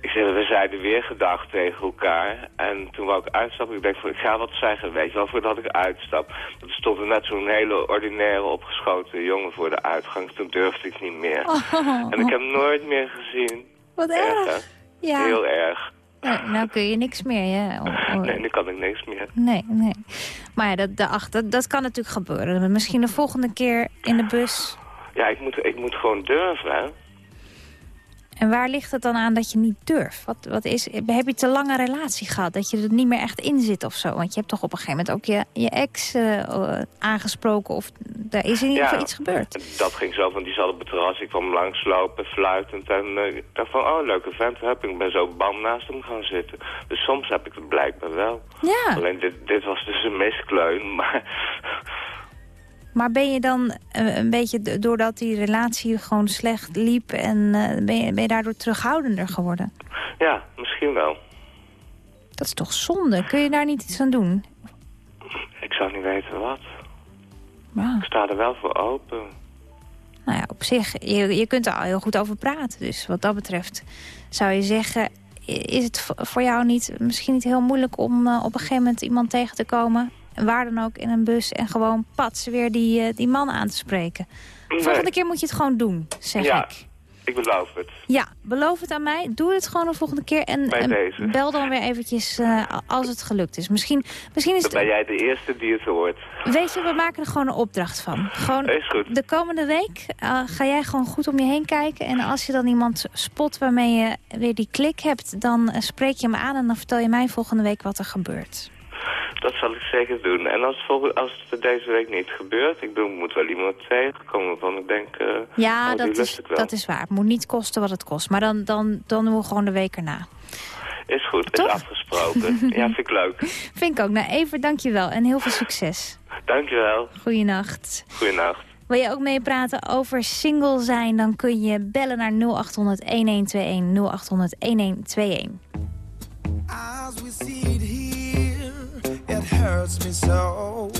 M: ik we zeiden weer gedag tegen elkaar. En toen wou ik uitstappen, ik denk van, ik ga wat zeggen, weet je wel, voordat ik uitstap. Er stond er net zo'n hele ordinaire opgeschoten jongen voor de uitgang. Toen durfde ik niet meer. En ik heb hem nooit meer gezien.
C: Wat
M: Erg, hè?
C: erg. Ja.
M: Heel erg.
C: Ja, nou kun je niks meer. Ja. Oh, oh.
M: Nee, nu kan ik niks meer.
C: Nee, nee. Maar ja, dat, dat, ach, dat, dat kan natuurlijk gebeuren. Misschien de volgende keer in de bus.
M: Ja, ik moet, ik moet gewoon durven, hè.
C: En waar ligt het dan aan dat je niet durft? Wat, wat is, heb je te lange relatie gehad? Dat je er niet meer echt in zit of zo? Want je hebt toch op een gegeven moment ook je, je ex eh, aangesproken... of daar is in ieder geval iets gebeurd.
M: Dat ging zo van, die zat op het terras, ik kwam langslopen, fluitend. En eh, ik dacht van, oh, leuke vent heb ik. Ik ben zo bam naast hem gaan zitten. Dus soms heb ik het blijkbaar wel.
C: Ja.
M: Alleen dit, dit was dus een miskleun, maar...
C: Maar ben je dan eh, een beetje, doordat die relatie gewoon slecht liep... en eh, ben, je, ben je daardoor terughoudender geworden?
M: Ja, misschien wel.
C: Dat is toch zonde? Kun je daar niet iets aan doen?
M: Ik zou niet weten wat.
C: Ja.
M: Ik sta er wel voor open.
C: Nou ja, op zich, je, je kunt er al heel goed over praten. Dus wat dat betreft zou je zeggen... is het voor jou niet, misschien niet heel moeilijk om eh, op een gegeven moment iemand tegen te komen... waar dan ook in een bus en gewoon pats weer die, eh, die man aan te spreken.
M: Nee.
C: Volgende keer moet je het gewoon doen, zeg
M: ja,
C: ik.
M: ik beloof het.
C: Ja, beloof het aan mij. Doe het gewoon de volgende keer. En, bel dan weer eventjes eh, als het gelukt is. Misschien, misschien is
M: Dan
C: het...
M: ben jij de eerste die het hoort.
C: Weet je, we maken er gewoon een opdracht van. Gewoon
M: Is goed.
C: de komende week eh, ga jij gewoon goed om je heen kijken. En als je dan iemand spot waarmee je weer die klik hebt... dan spreek je me aan en dan vertel je mij volgende week wat er gebeurt.
M: Dat zal ik zeker doen. En als, als het deze week niet gebeurt, ik bedoel, moet wel iemand tegenkomen van ik denk, eh
C: Ja,
M: oh,
C: dat, is,
M: ik wel.
C: dat is waar. Het moet niet kosten wat het kost. Maar dan, dan, dan doen we gewoon de week erna.
M: Is goed, is afgesproken. ja, vind ik leuk.
C: Vind ik ook. Nou, even dankjewel en heel veel succes.
M: Dankjewel.
C: Goeienacht.
M: Goeienacht.
C: Wil je ook meepraten over single zijn? Dan kun je bellen naar 0800 1121
N: hurts me so.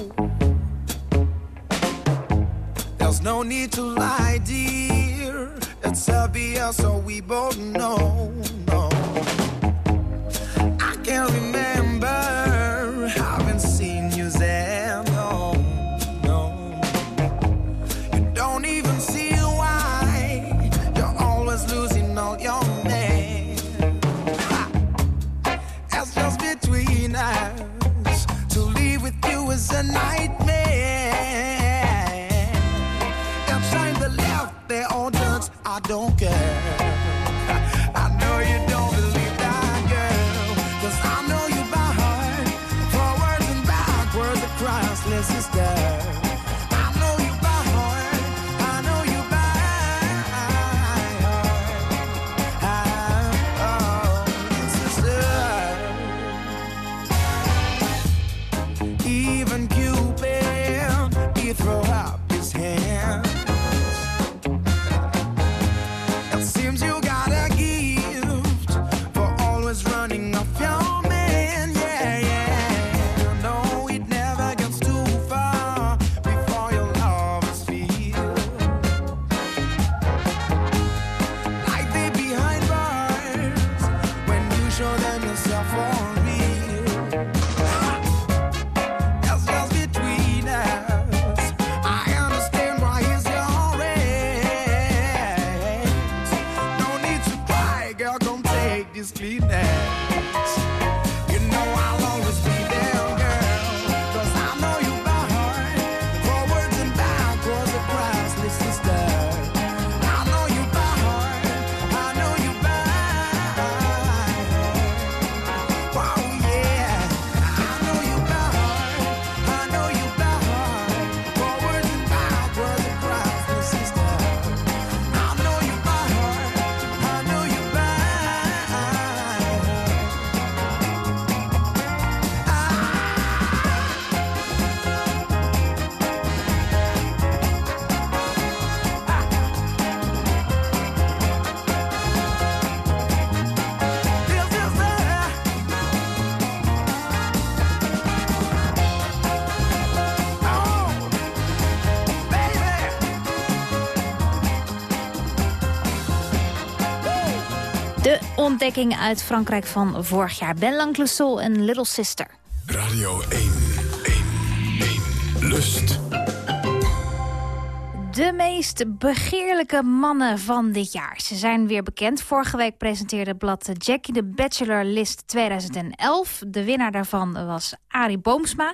N: There's no need to lie, dear. It's obvious, so we both know. No. I can't remember a nightmare.
I: Outside the left, they're all dance. I don't
C: care. Ontdekking uit Frankrijk van vorig jaar. Ben Lanclesol en Little Sister.
B: Radio 1, 1, 1. Lust.
C: De meest begeerlijke mannen van dit jaar. Ze zijn weer bekend. Vorige week presenteerde het blad Jackie de Bachelor List 2011. De winnaar daarvan was Arie Boomsma.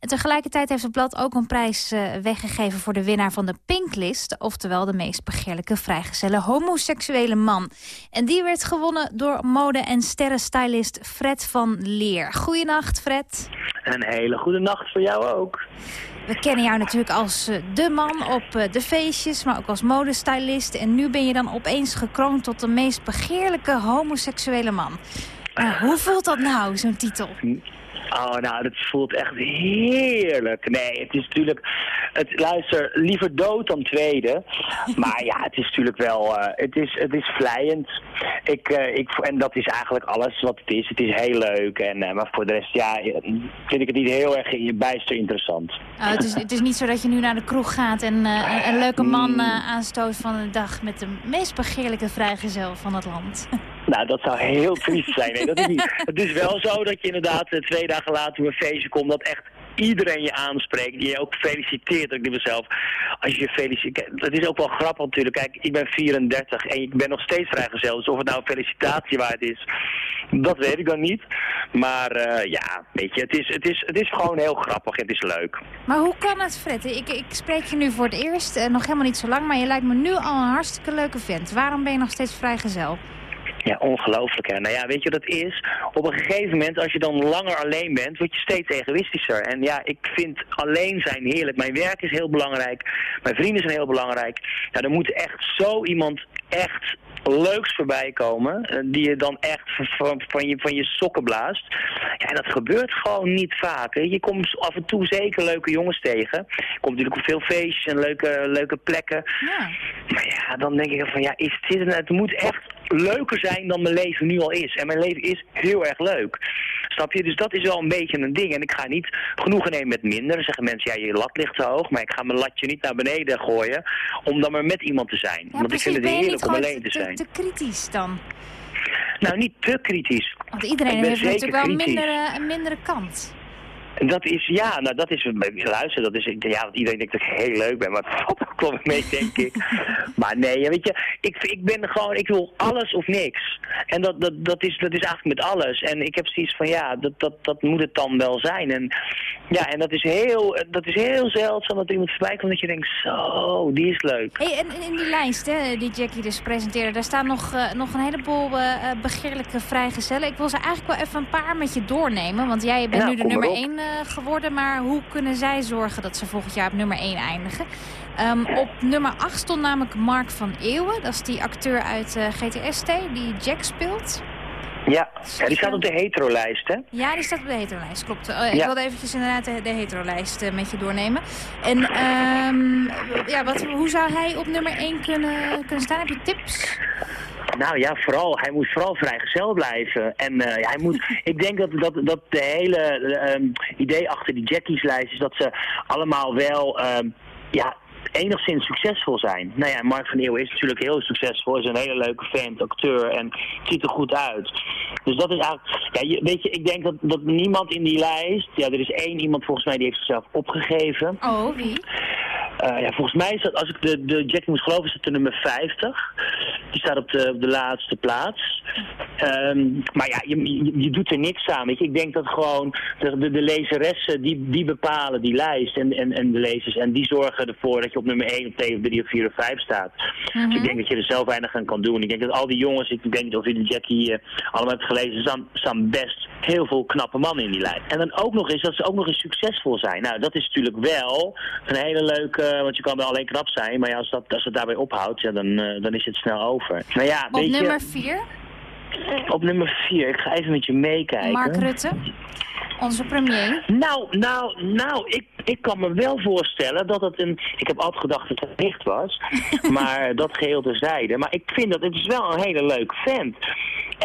C: En tegelijkertijd heeft het blad ook een prijs eh, weggegeven... voor de winnaar van de Pink List. Oftewel de meest begeerlijke vrijgezelle homoseksuele man. En die werd gewonnen door mode- en sterrenstylist Fred van Leer. Goedenacht, Fred.
O: Een hele goede nacht voor jou ook.
C: We kennen jou natuurlijk als eh, de man op eh, de feestjes, maar ook als modestylist. En nu ben je dan opeens gekroond tot de meest begeerlijke homoseksuele man. Nou, hoe voelt dat nou, zo'n titel?
O: Oh, nou, dat voelt echt heerlijk. Nee, het is natuurlijk... Het, luister, liever dood dan tweede. Maar ja, het is natuurlijk wel... eh, het, is, het is vlijend. Ik, eh, ik, en dat is eigenlijk alles wat het is. Het is heel leuk. En, eh, maar voor de rest, ja, vind ik het niet heel erg bijster interessant.
C: Oh, het, is, het is niet zo dat je nu naar de kroeg gaat en een, een leuke man eh, aanstoot van de dag... met de meest begeerlijke vrijgezel van het land.
O: Nou, dat zou heel triest zijn. Nee, dat is niet. Het is wel zo dat je inderdaad eh, twee dagen later op een feestje komt dat echt iedereen je aanspreekt, die je ook feliciteert. Ik denk mezelf, als je feliciteert, dat is ook wel grappig natuurlijk. Kijk, ik ben 34 en ik ben nog steeds vrijgezel, dus of het nou een felicitatie waard is, dat weet ik dan niet. Maar eh, ja, weet je, het is, het, is, het is gewoon heel grappig het is leuk.
C: Maar hoe kan het, Fred? Ik, ik spreek je nu voor het eerst, eh, nog helemaal niet zo lang... maar je lijkt me nu al een hartstikke leuke vent. Waarom ben je nog steeds vrijgezel?
O: Ja, ongelooflijk hè. Nou ja, weet je wat het is? Op een gegeven moment, als je dan langer alleen bent, word je steeds egoïstischer. En ja, ik vind alleen zijn heerlijk. Mijn werk is heel belangrijk. Mijn vrienden zijn heel belangrijk. Ja, er moet echt zo iemand echt leuks voorbij komen, eh, die je dan echt van, van, je, van je sokken blaast. Ja, en dat gebeurt gewoon niet vaak. Hè. Je komt af en toe zeker leuke jongens tegen. Je komt natuurlijk op veel feestjes en leuke, leuke plekken. Maar ja, dan denk ik van ja, is dit het, het moet echt leuker zijn dan mijn leven nu al is. En mijn leven is heel erg leuk. Snap je? Dus dat is wel een beetje een ding. En ik ga niet genoegen nemen met minder. Dan zeggen mensen, ja, je lat ligt te hoog. Maar ik ga mijn latje niet naar beneden gooien om dan maar met iemand te zijn.
C: Ja,
O: Want ik vind het heerlijk om alleen te
C: te,
O: zijn.
C: te kritisch dan?
O: Nou, niet te kritisch.
C: Want iedereen heeft natuurlijk wel een mindere, een mindere kant.
O: Dat is, ja, nou dat is, luister, dat is, ja, want iedereen denkt dat ik heel leuk ben, maar ook wel mee, denk ik. maar nee, ja, weet je, ik, ik ben gewoon, ik wil alles of niks. En dat, dat, dat, is, dat is eigenlijk met alles. En ik heb zoiets van, ja, dat, dat, dat moet het dan wel zijn. En ja, en dat is heel, dat is heel zeldzaam dat iemand voorbij komt dat je denkt, zo, die is leuk.
C: Hey, en en in die lijst hè, die Jackie dus presenteerde, daar staan nog, eh, nog een heleboel eh, begeerlijke vrijgezellen. Ik wil ze eigenlijk wel even een paar met je doornemen, want jij bent
O: Nou,
C: nu de nummer. 1 geworden. Maar hoe kunnen zij zorgen dat ze volgend jaar op nummer 1 eindigen? Ehm, op nummer 8 stond namelijk Mark van Eeuwen. Dat is die acteur uit eh, GTST die Jack speelt.
O: Ja, ja die staat op de hetero-lijst, hè?
C: Ja, die staat op de heterolijst, klopt. Oh, ik
O: Ja.
C: wilde eventjes inderdaad de, de heterolijst eh, met je doornemen. En ehm, ja, wat, hoe zou hij op nummer 1 kunnen, kunnen staan? Heb je tips?
O: Nou ja, vooral, hij moet vooral vrijgezel blijven. En eh, hij moet, ik denk dat, dat, dat de hele ehm, idee achter die Jackies-lijst is dat ze allemaal wel, ehm, ja, enigszins succesvol zijn. Nou ja, Mark van Eeuwen is natuurlijk heel succesvol, is een hele leuke vent, acteur en ziet er goed uit. Dus dat is eigenlijk, ja, weet je, ik denk dat, dat niemand in die lijst, ja, er is één iemand volgens mij die heeft zichzelf opgegeven.
C: Oh, wie?
O: Eh, ja, volgens mij is dat, als ik de, de Jackie moet geloven, is het de nummer 50. Die staat op de, op de laatste plaats. Ehm, maar ja, je, je, je doet er niks aan. Weet je. Ik denk dat gewoon de, de, de lezeressen, die, die bepalen die lijst en, en, en de lezers. En die zorgen ervoor dat je op nummer 1, of 2, of 3, of 4 of 5 staat. Dus ik denk dat je er zelf weinig aan kan doen. Ik denk dat al die jongens, ik weet niet of je de Jackie eh, allemaal hebt gelezen, staan, staan best heel veel knappe mannen in die lijst. En dan ook nog eens dat ze ook nog eens succesvol zijn. Nou, dat is natuurlijk wel een hele leuke, want je kan wel alleen knap zijn, maar ja, als, dat, als het daarbij ophoudt, ja, dan, eh, dan is het snel over. Maar ja,
C: Op
O: weet je,
C: nummer 4,
O: op nummer 4, ik ga even met je meekijken.
C: Mark Rutte, onze premier.
O: Nou, nou, nou, ik, ik kan me wel voorstellen dat het een... Ik heb altijd gedacht dat het licht was, maar dat geheel terzijde. Maar ik vind dat het is wel een hele leuke vent.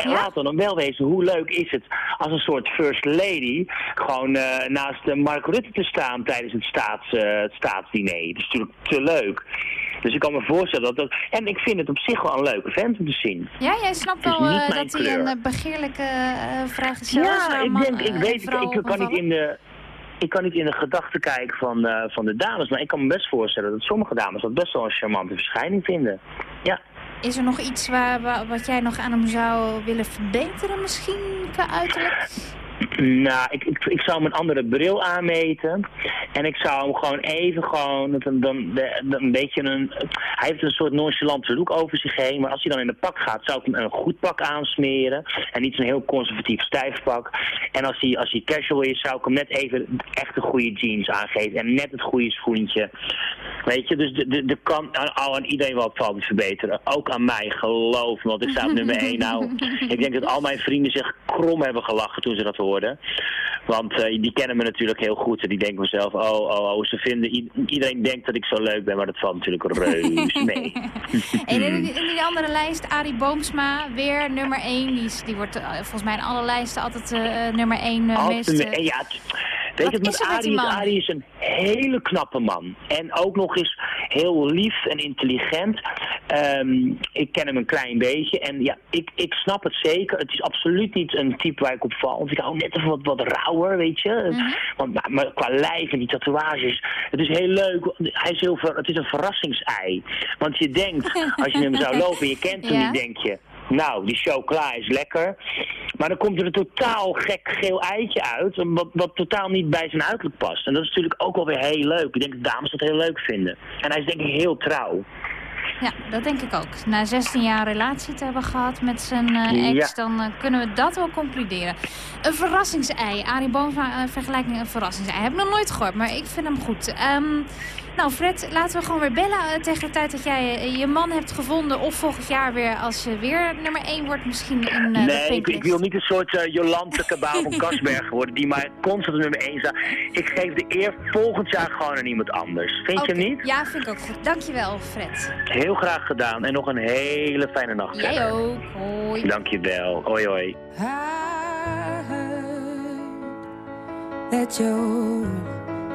O: En laten we dan wel wezen, hoe leuk is het als een soort first lady gewoon eh, naast eh, Mark Rutte te staan tijdens het, staats, eh, het staatsdiner. Dat is natuurlijk te leuk. Dus ik kan me voorstellen dat dat... En ik vind het op zich wel een leuke vent om te zien.
C: Ja, jij snapt wel eh, dat hij een eh, begeerlijke uh, vrijgezel is.
O: Ja, ik
C: man-
O: denk, ik
C: eh,
O: weet, ik, ik kan niet in de... Ik kan niet in de gedachten kijken van, eh, van de dames, maar ik kan me best voorstellen dat sommige dames dat best wel een charmante verschijning vinden. Ja.
C: Is er nog iets waar- wat jij nog aan hem zou willen verbeteren misschien qua uiterlijk?
O: Nou, ik, ik, ik zou hem een andere bril aanmeten. En ik zou hem gewoon even gewoon, dat dan de- een beetje een, hij heeft een soort nonchalante look over zich heen. Maar als hij dan in de pak gaat, zou ik hem een goed pak aansmeren. En niet zo'n heel conservatief stijf pak. En als hij, als hij casual is, zou ik hem net even echt de goede jeans aangeven. En net het goede schoentje. Weet je, dus de, de, de kan aan, al aan iedereen wat valt te verbeteren. Ook aan mij, geloof me, want ik sta op nummer 1. Nou, ik denk dat al mijn vrienden zich krom hebben gelachen toen ze dat hoorden. Want eh, die kennen me natuurlijk heel goed en die denken mezelf, oh, oh, oh, ze vinden, iedereen denkt dat ik zo leuk ben, maar dat valt natuurlijk reuze mee.
C: En in, die- in die andere lijst, Arie Boomsma, weer nummer 1. Die, die wordt eh, volgens mij in alle lijsten altijd eh, nummer 1 uh, meest...
O: me- ja, weet je, met Arie is? Arie is een hele knappe man. En ook nog eens heel lief en intelligent. Ehm, ik ken hem een klein beetje. En ja, ik, ik snap het zeker. Het is absoluut niet een type waar ik op val. Want ik hou net even wat, wat rauwer, weet je.
C: Mhm.
O: Want maar, maar qua lijf en die tatoeages. Het is heel leuk. Hij is heel ver, het is een verrassingsei. Want je denkt, als je hem zou lopen en je kent hem,
C: Ja.
O: die denk je... Nou, die chocola is lekker. Maar dan komt er een totaal gek geel eitje uit, wat, wat totaal niet bij zijn uiterlijk past. En dat is natuurlijk ook wel weer heel leuk. Ik denk dat dames dat heel leuk vinden. En hij is denk ik heel trouw.
C: Ja, dat denk ik ook. Na 16 jaar relatie te hebben gehad met zijn eh, ex,
O: Ja.
C: dan eh, kunnen we dat wel concluderen. Een verrassingsei. Arie Boomsma, uh, vergelijking een verrassingsei. Heb ik nog nooit gehoord, maar ik vind hem goed. Ehm, nou Fred, laten we gewoon weer bellen eh, tegen de tijd dat jij eh, je man hebt gevonden. Of volgend jaar weer, als je weer nummer 1 wordt, misschien in eh, de
O: nee, ik, wil niet een soort eh, Jolante Kabaal van Kasberg worden, die maar constant nummer 1 staat. Ik geef de eer volgend jaar gewoon aan iemand anders. Vind je
C: Oké,
O: hem niet?
C: Ja, vind ik ook goed. Dankjewel, Fred.
O: Heel graag gedaan en nog een hele fijne nacht.
C: Jij
O: verder.
C: ook. Hoi.
O: Dankjewel. Hoi hoi.
P: that you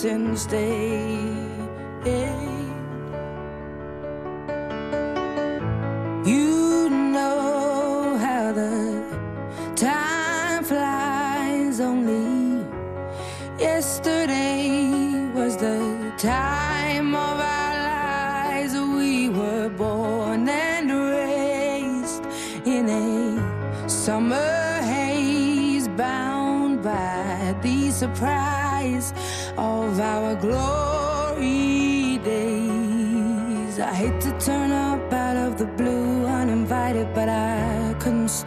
P: since day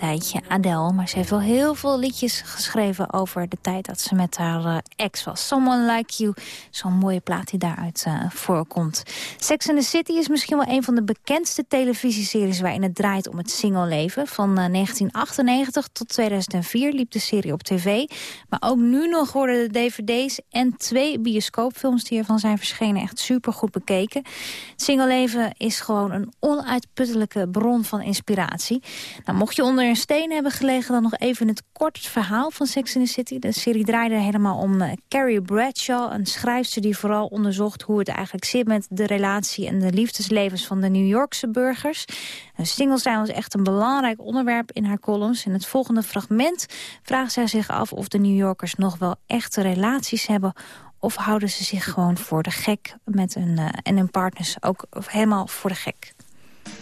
C: een tijdje, Adele. Maar ze heeft wel heel veel liedjes geschreven over de tijd dat ze met haar eh, ex was. Someone Like You, zo'n mooie plaat die daaruit eh, voorkomt. Sex and the City is misschien wel een van de bekendste televisieseries... waarin het draait om het singleleven. Van eh, 1998 tot 2004 liep de serie op tv. Maar ook nu nog worden de dvd's en twee bioscoopfilms... die ervan zijn verschenen echt supergoed bekeken. Het singleleven is gewoon een onuitputtelijke bron van inspiratie. Nou, mocht je onder een steen hebben gelegen... dan nog even het kort verhaal van Sex in the City. De serie draaide helemaal om uh, Carrie Bradshaw, een schrijfster... die vooral onderzocht hoe het eigenlijk zit met de relatie... en de liefdeslevens van de New Yorkse burgers. Uh, zijn was echt een belangrijk onderwerp in haar columns. In het volgende fragment vraagt zij zich af of de New Yorkers nog wel echte relaties hebben of houden ze zich gewoon voor de gek met hun, uh, en hun partners ook helemaal voor de gek?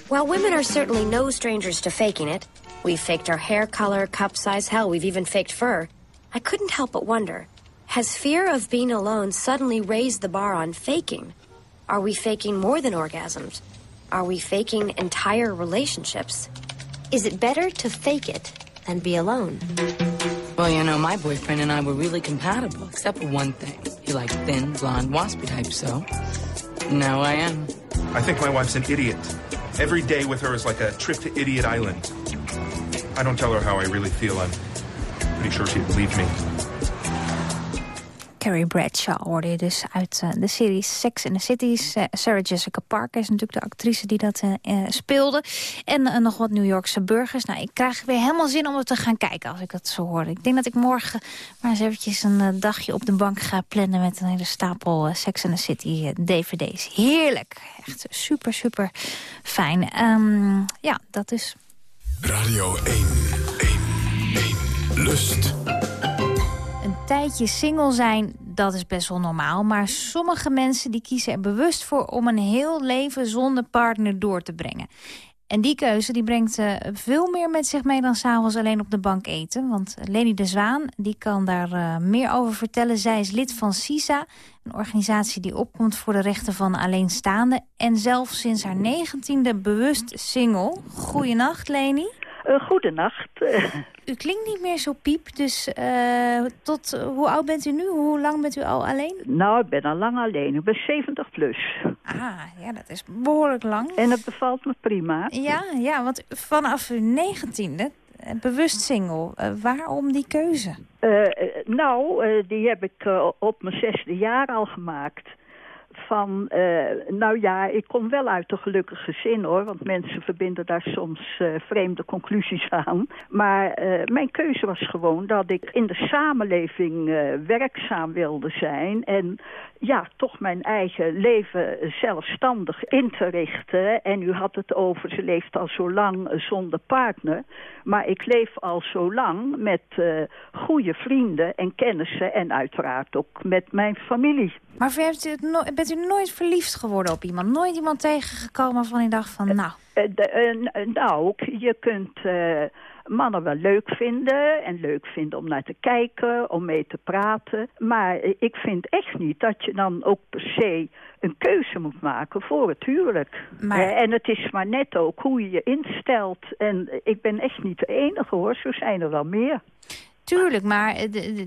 Q: Well, women are certainly no strangers to faking it. We've faked our hair color, cup size, hell, we've even faked fur. I couldn't help but wonder has fear of being alone suddenly raised the bar on faking? Are we faking more than orgasms? Are we faking entire relationships? Is it better to fake it than be alone?
R: Well, you know, my boyfriend and I were really compatible, except for one thing. He liked thin, blonde, waspy types, so now I am.
S: I think my wife's an idiot. Every day with her is like a trip to Idiot Island. I don't tell her how I really feel. I'm pretty sure she'd believe me.
C: Carrie Bradshaw hoorde je dus uit uh, de serie Sex in the City. Sarah Jessica Parker is natuurlijk de actrice die dat uh, speelde. En nog wat New Yorkse burgers. Nou, ik krijg weer helemaal zin om het te gaan kijken als ik dat zo hoor. Ik denk dat ik morgen maar eens eventjes een dagje op de bank ga plannen... met een hele stapel Sex in the City dvd's. Heerlijk. Echt super, super fijn. Um, ja, dat is...
B: Radio 1, 1, 1, Lust
C: een tijdje single zijn, dat is best wel normaal. Maar sommige mensen die kiezen er bewust voor om een heel leven zonder partner door te brengen. En die keuze die brengt eh, veel meer met zich mee dan s'avonds alleen op de bank eten. Want Leni de Zwaan die kan daar eh, meer over vertellen. Zij is lid van CISA, een organisatie die opkomt voor de rechten van alleenstaanden. En zelf sinds haar negentiende bewust single. Goeienacht, Leni.
T: Uh, goedenacht.
C: U klinkt niet meer zo piep, dus uh, tot uh, hoe oud bent u nu? Hoe lang bent u al alleen?
T: Nou, ik ben al lang alleen. Ik ben 70 plus.
C: Ah, ja, dat is behoorlijk lang.
T: En het bevalt me prima.
C: Ja, ja want vanaf uw negentiende, bewust single, waarom die keuze?
T: nou, die heb ik op mijn zesde jaar al gemaakt van, uh, nou ja, ik kom wel uit een gelukkig gezin hoor, want mensen verbinden daar soms uh, vreemde conclusies aan. Maar uh, mijn keuze was gewoon dat ik in de samenleving werkzaam wilde zijn en ja, toch mijn eigen leven zelfstandig in te richten. En u had het over, ze leeft al zo lang zonder partner. Maar ik leef al zo lang met goede vrienden en kennissen en uiteraard ook met mijn familie.
C: Maar bent u, no bent u nooit verliefd geworden op iemand? Nooit iemand tegengekomen waarvan u dacht van, nou...
T: Uh, de, uh, nou, je kunt mannen wel leuk vinden en leuk vinden om naar te kijken, om mee te praten. Maar ik vind echt niet dat je dan ook per se een keuze moet maken voor het huwelijk. Maar... en het is maar net ook hoe je je instelt. En ik ben echt niet de enige hoor, zo zijn er wel meer.
C: Tuurlijk, maar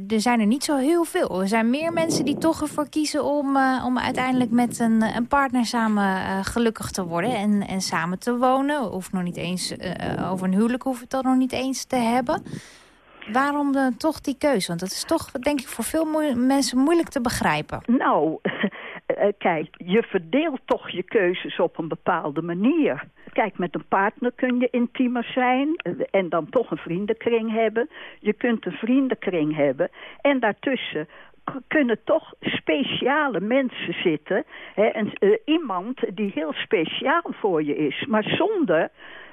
C: er zijn er niet zo heel veel. Er zijn meer mensen die toch ervoor kiezen om, uh, om uiteindelijk met een, een partner samen uh, gelukkig te worden en, en samen te wonen. Of nog niet eens, over een huwelijk hoeft het dan nog niet eens te hebben. Waarom dan toch die keuze? Want dat is toch, denk ik, voor veel mensen moeilijk te begrijpen.
T: Nou, kijk, je verdeelt toch je keuzes op een bepaalde manier. Kijk, met een partner kun je intiemer zijn en dan toch een vriendenkring hebben. Je kunt een vriendenkring hebben en daartussen kunnen toch speciale mensen zitten. Hè, en, iemand die heel speciaal voor je is, maar zonder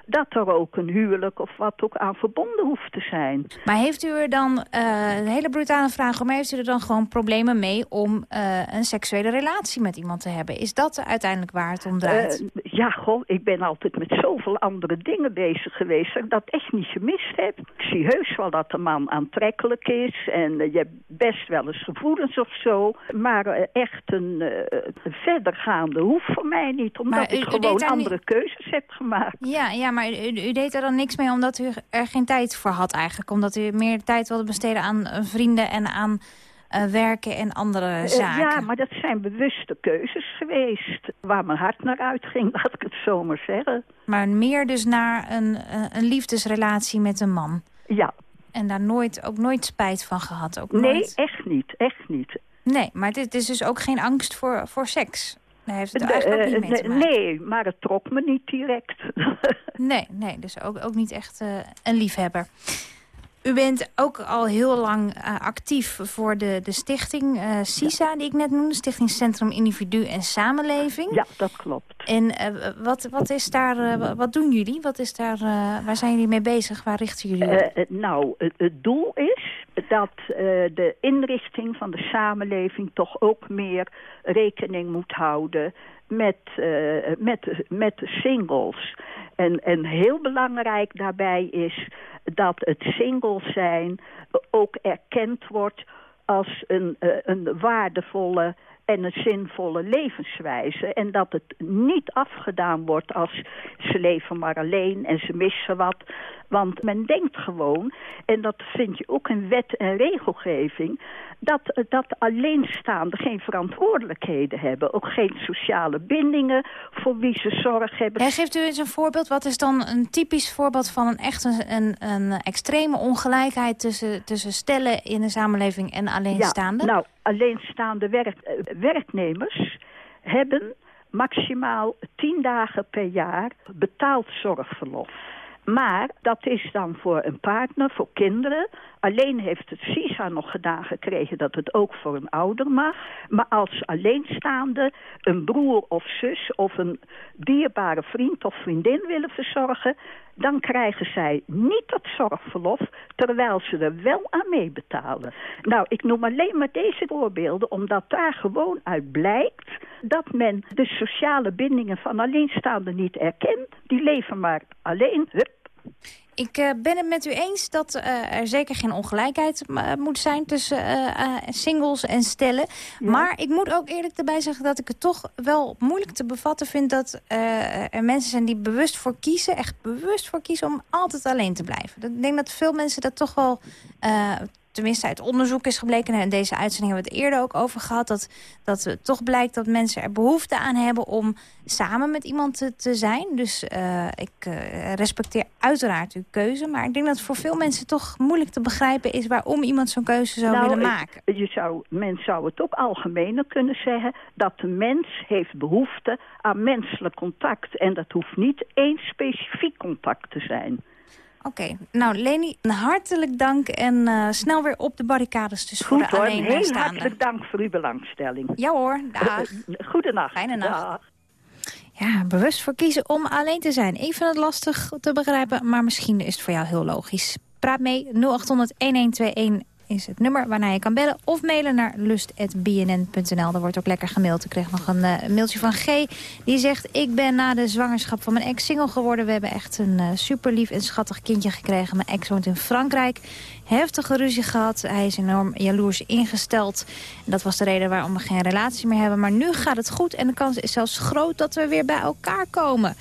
T: dat er ook een huwelijk of wat ook aan verbonden hoeft te zijn.
C: Maar heeft u er dan, uh, een hele brutale vraag, maar heeft u er dan gewoon problemen mee om uh, een seksuele relatie met iemand te hebben? Is dat uiteindelijk waar het om draait?
T: Uh, ja, goh, ik ben altijd met zoveel andere dingen bezig geweest dat ik dat echt niet gemist heb. Ik zie heus wel dat de man aantrekkelijk is en je hebt best wel eens gevoelens of zo. Maar echt een verdergaande hoeft voor mij niet, omdat
C: maar u,
T: ik gewoon andere keuzes heb gemaakt.
C: Ja, ja maar u, u, deed er dan niks mee omdat u er geen tijd voor had eigenlijk? Omdat u meer tijd wilde besteden aan vrienden en aan uh, werken en andere zaken?
T: Uh, ja, maar dat zijn bewuste keuzes geweest. Waar mijn hart naar uitging, laat ik het zo maar zeggen.
C: Maar meer dus naar een, een liefdesrelatie met een man?
T: Ja.
C: En daar nooit, ook nooit spijt van gehad? Ook
T: nee,
C: nooit...
T: echt niet, echt niet.
C: Nee, maar het is dus ook geen angst voor, voor seks? Daar heeft het eigenlijk ook niet mee te maken.
T: Nee, maar het trok me niet direct.
C: nee, nee, dus ook, ook niet echt uh, een liefhebber. U bent ook al heel lang uh, actief voor de, de stichting uh, CISA, ja. die ik net noemde. Stichting Centrum Individu en Samenleving.
T: Ja, dat klopt.
C: En uh, wat, wat, is daar, wat doen jullie? Wat is daar, waar zijn jullie mee bezig? Waar richten jullie op?
T: nou, het, doel is dat de inrichting van de samenleving toch ook meer rekening moet houden met, uh, met, met singles. En, en heel belangrijk daarbij is dat het single zijn ook erkend wordt als een, uh, een waardevolle en een zinvolle levenswijze. En dat het niet afgedaan wordt als ze leven maar alleen en ze missen wat. Want men denkt gewoon, en dat vind je ook in wet en regelgeving... dat, dat alleenstaanden geen verantwoordelijkheden hebben. Ook geen sociale bindingen voor wie ze zorg hebben.
C: Ja, geeft u eens een voorbeeld. Wat is dan een typisch voorbeeld van een echt een, een, een extreme ongelijkheid... Tussen, tussen stellen in de samenleving en alleenstaanden?
T: Ja, nou, alleenstaande werk, werknemers hebben maximaal tien dagen per jaar betaald zorgverlof. Maar dat is dan voor een partner, voor kinderen. Alleen heeft het CISA nog gedaan gekregen dat het ook voor een ouder mag. Maar als alleenstaande een broer of zus of een dierbare vriend of vriendin willen verzorgen... dan krijgen zij niet dat zorgverlof, terwijl ze er wel aan meebetalen. Nou, ik noem alleen maar deze voorbeelden, omdat daar gewoon uit blijkt... dat men de sociale bindingen van alleenstaanden niet erkent. die leven maar alleen.
C: Ik eh, ben het met u eens dat eh, er zeker geen ongelijkheid eh, moet zijn tussen singles en stellen. Maar ik moet ook eerlijk erbij zeggen dat ik het toch wel moeilijk te bevatten vind... dat er mensen zijn die bewust voor kiezen, echt bewust voor kiezen... om altijd alleen te blijven. Ik denk dat veel mensen dat toch wel... Tenminste, uit onderzoek is gebleken, en deze uitzending hebben we het eerder ook over gehad... dat, dat het toch blijkt dat mensen er behoefte aan hebben om samen met iemand te, te zijn. Dus eh, ik eh, respecteer uiteraard uw keuze. Maar ik denk dat het voor veel mensen toch moeilijk te begrijpen is... waarom iemand zo'n keuze zou
T: Nou,
C: willen
T: ik-
C: maken.
T: Je zou, men zou het ook algemener kunnen zeggen... dat de mens heeft behoefte aan menselijk contact. En dat hoeft niet één specifiek contact te zijn.
C: Oké, nou Leni, hartelijk dank en eh, snel weer op de barricades dus voor
T: Goed
C: de
T: hoor,
C: alleen
T: heel hartelijk dank voor uw belangstelling.
C: Ja hoor, dag.
T: Goedenacht.
C: Fijne nacht.
T: Dag.
C: Ja, bewust voor kiezen om alleen te zijn. Ik vind het lastig te begrijpen, maar misschien is het voor jou heel logisch. Praat mee, 0800-1121 is het nummer waarnaar je kan bellen. Of mailen naar lust.bnn.nl. Daar wordt ook lekker gemaild. Ik kreeg nog een eh, mailtje van G. Die zegt, ik ben na de zwangerschap van mijn ex single geworden. We hebben echt een eh, super lief en schattig kindje gekregen. Mijn ex woont in Frankrijk. Heftige ruzie gehad. Hij is enorm jaloers ingesteld. Dat was de reden waarom we geen relatie meer hebben. Maar nu gaat het goed en de kans is zelfs groot dat we weer bij elkaar komen.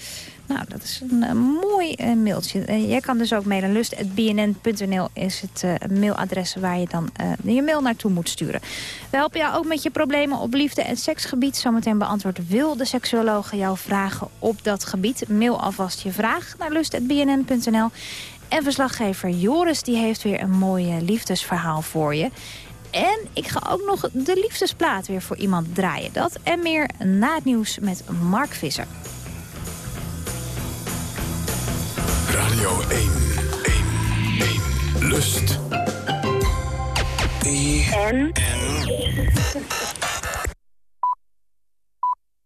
C: Nou, dat is een eh, mooi eh, mailtje. Eh, jij kan dus ook mailen. Lust.bnn.nl is het mailadres waar je dan je mail naartoe moet sturen. We helpen jou ook met je problemen op liefde- en seksgebied. Zometeen beantwoord wil de seksuologe jouw vragen op dat gebied. Mail alvast je vraag naar lust.bnn.nl. En verslaggever Joris die heeft weer een mooi liefdesverhaal voor je. En ik ga ook nog de liefdesplaat weer voor iemand draaien. Dat en meer na het nieuws met Mark Visser.
B: Radio 1, 1, 1. Lust.
N: En?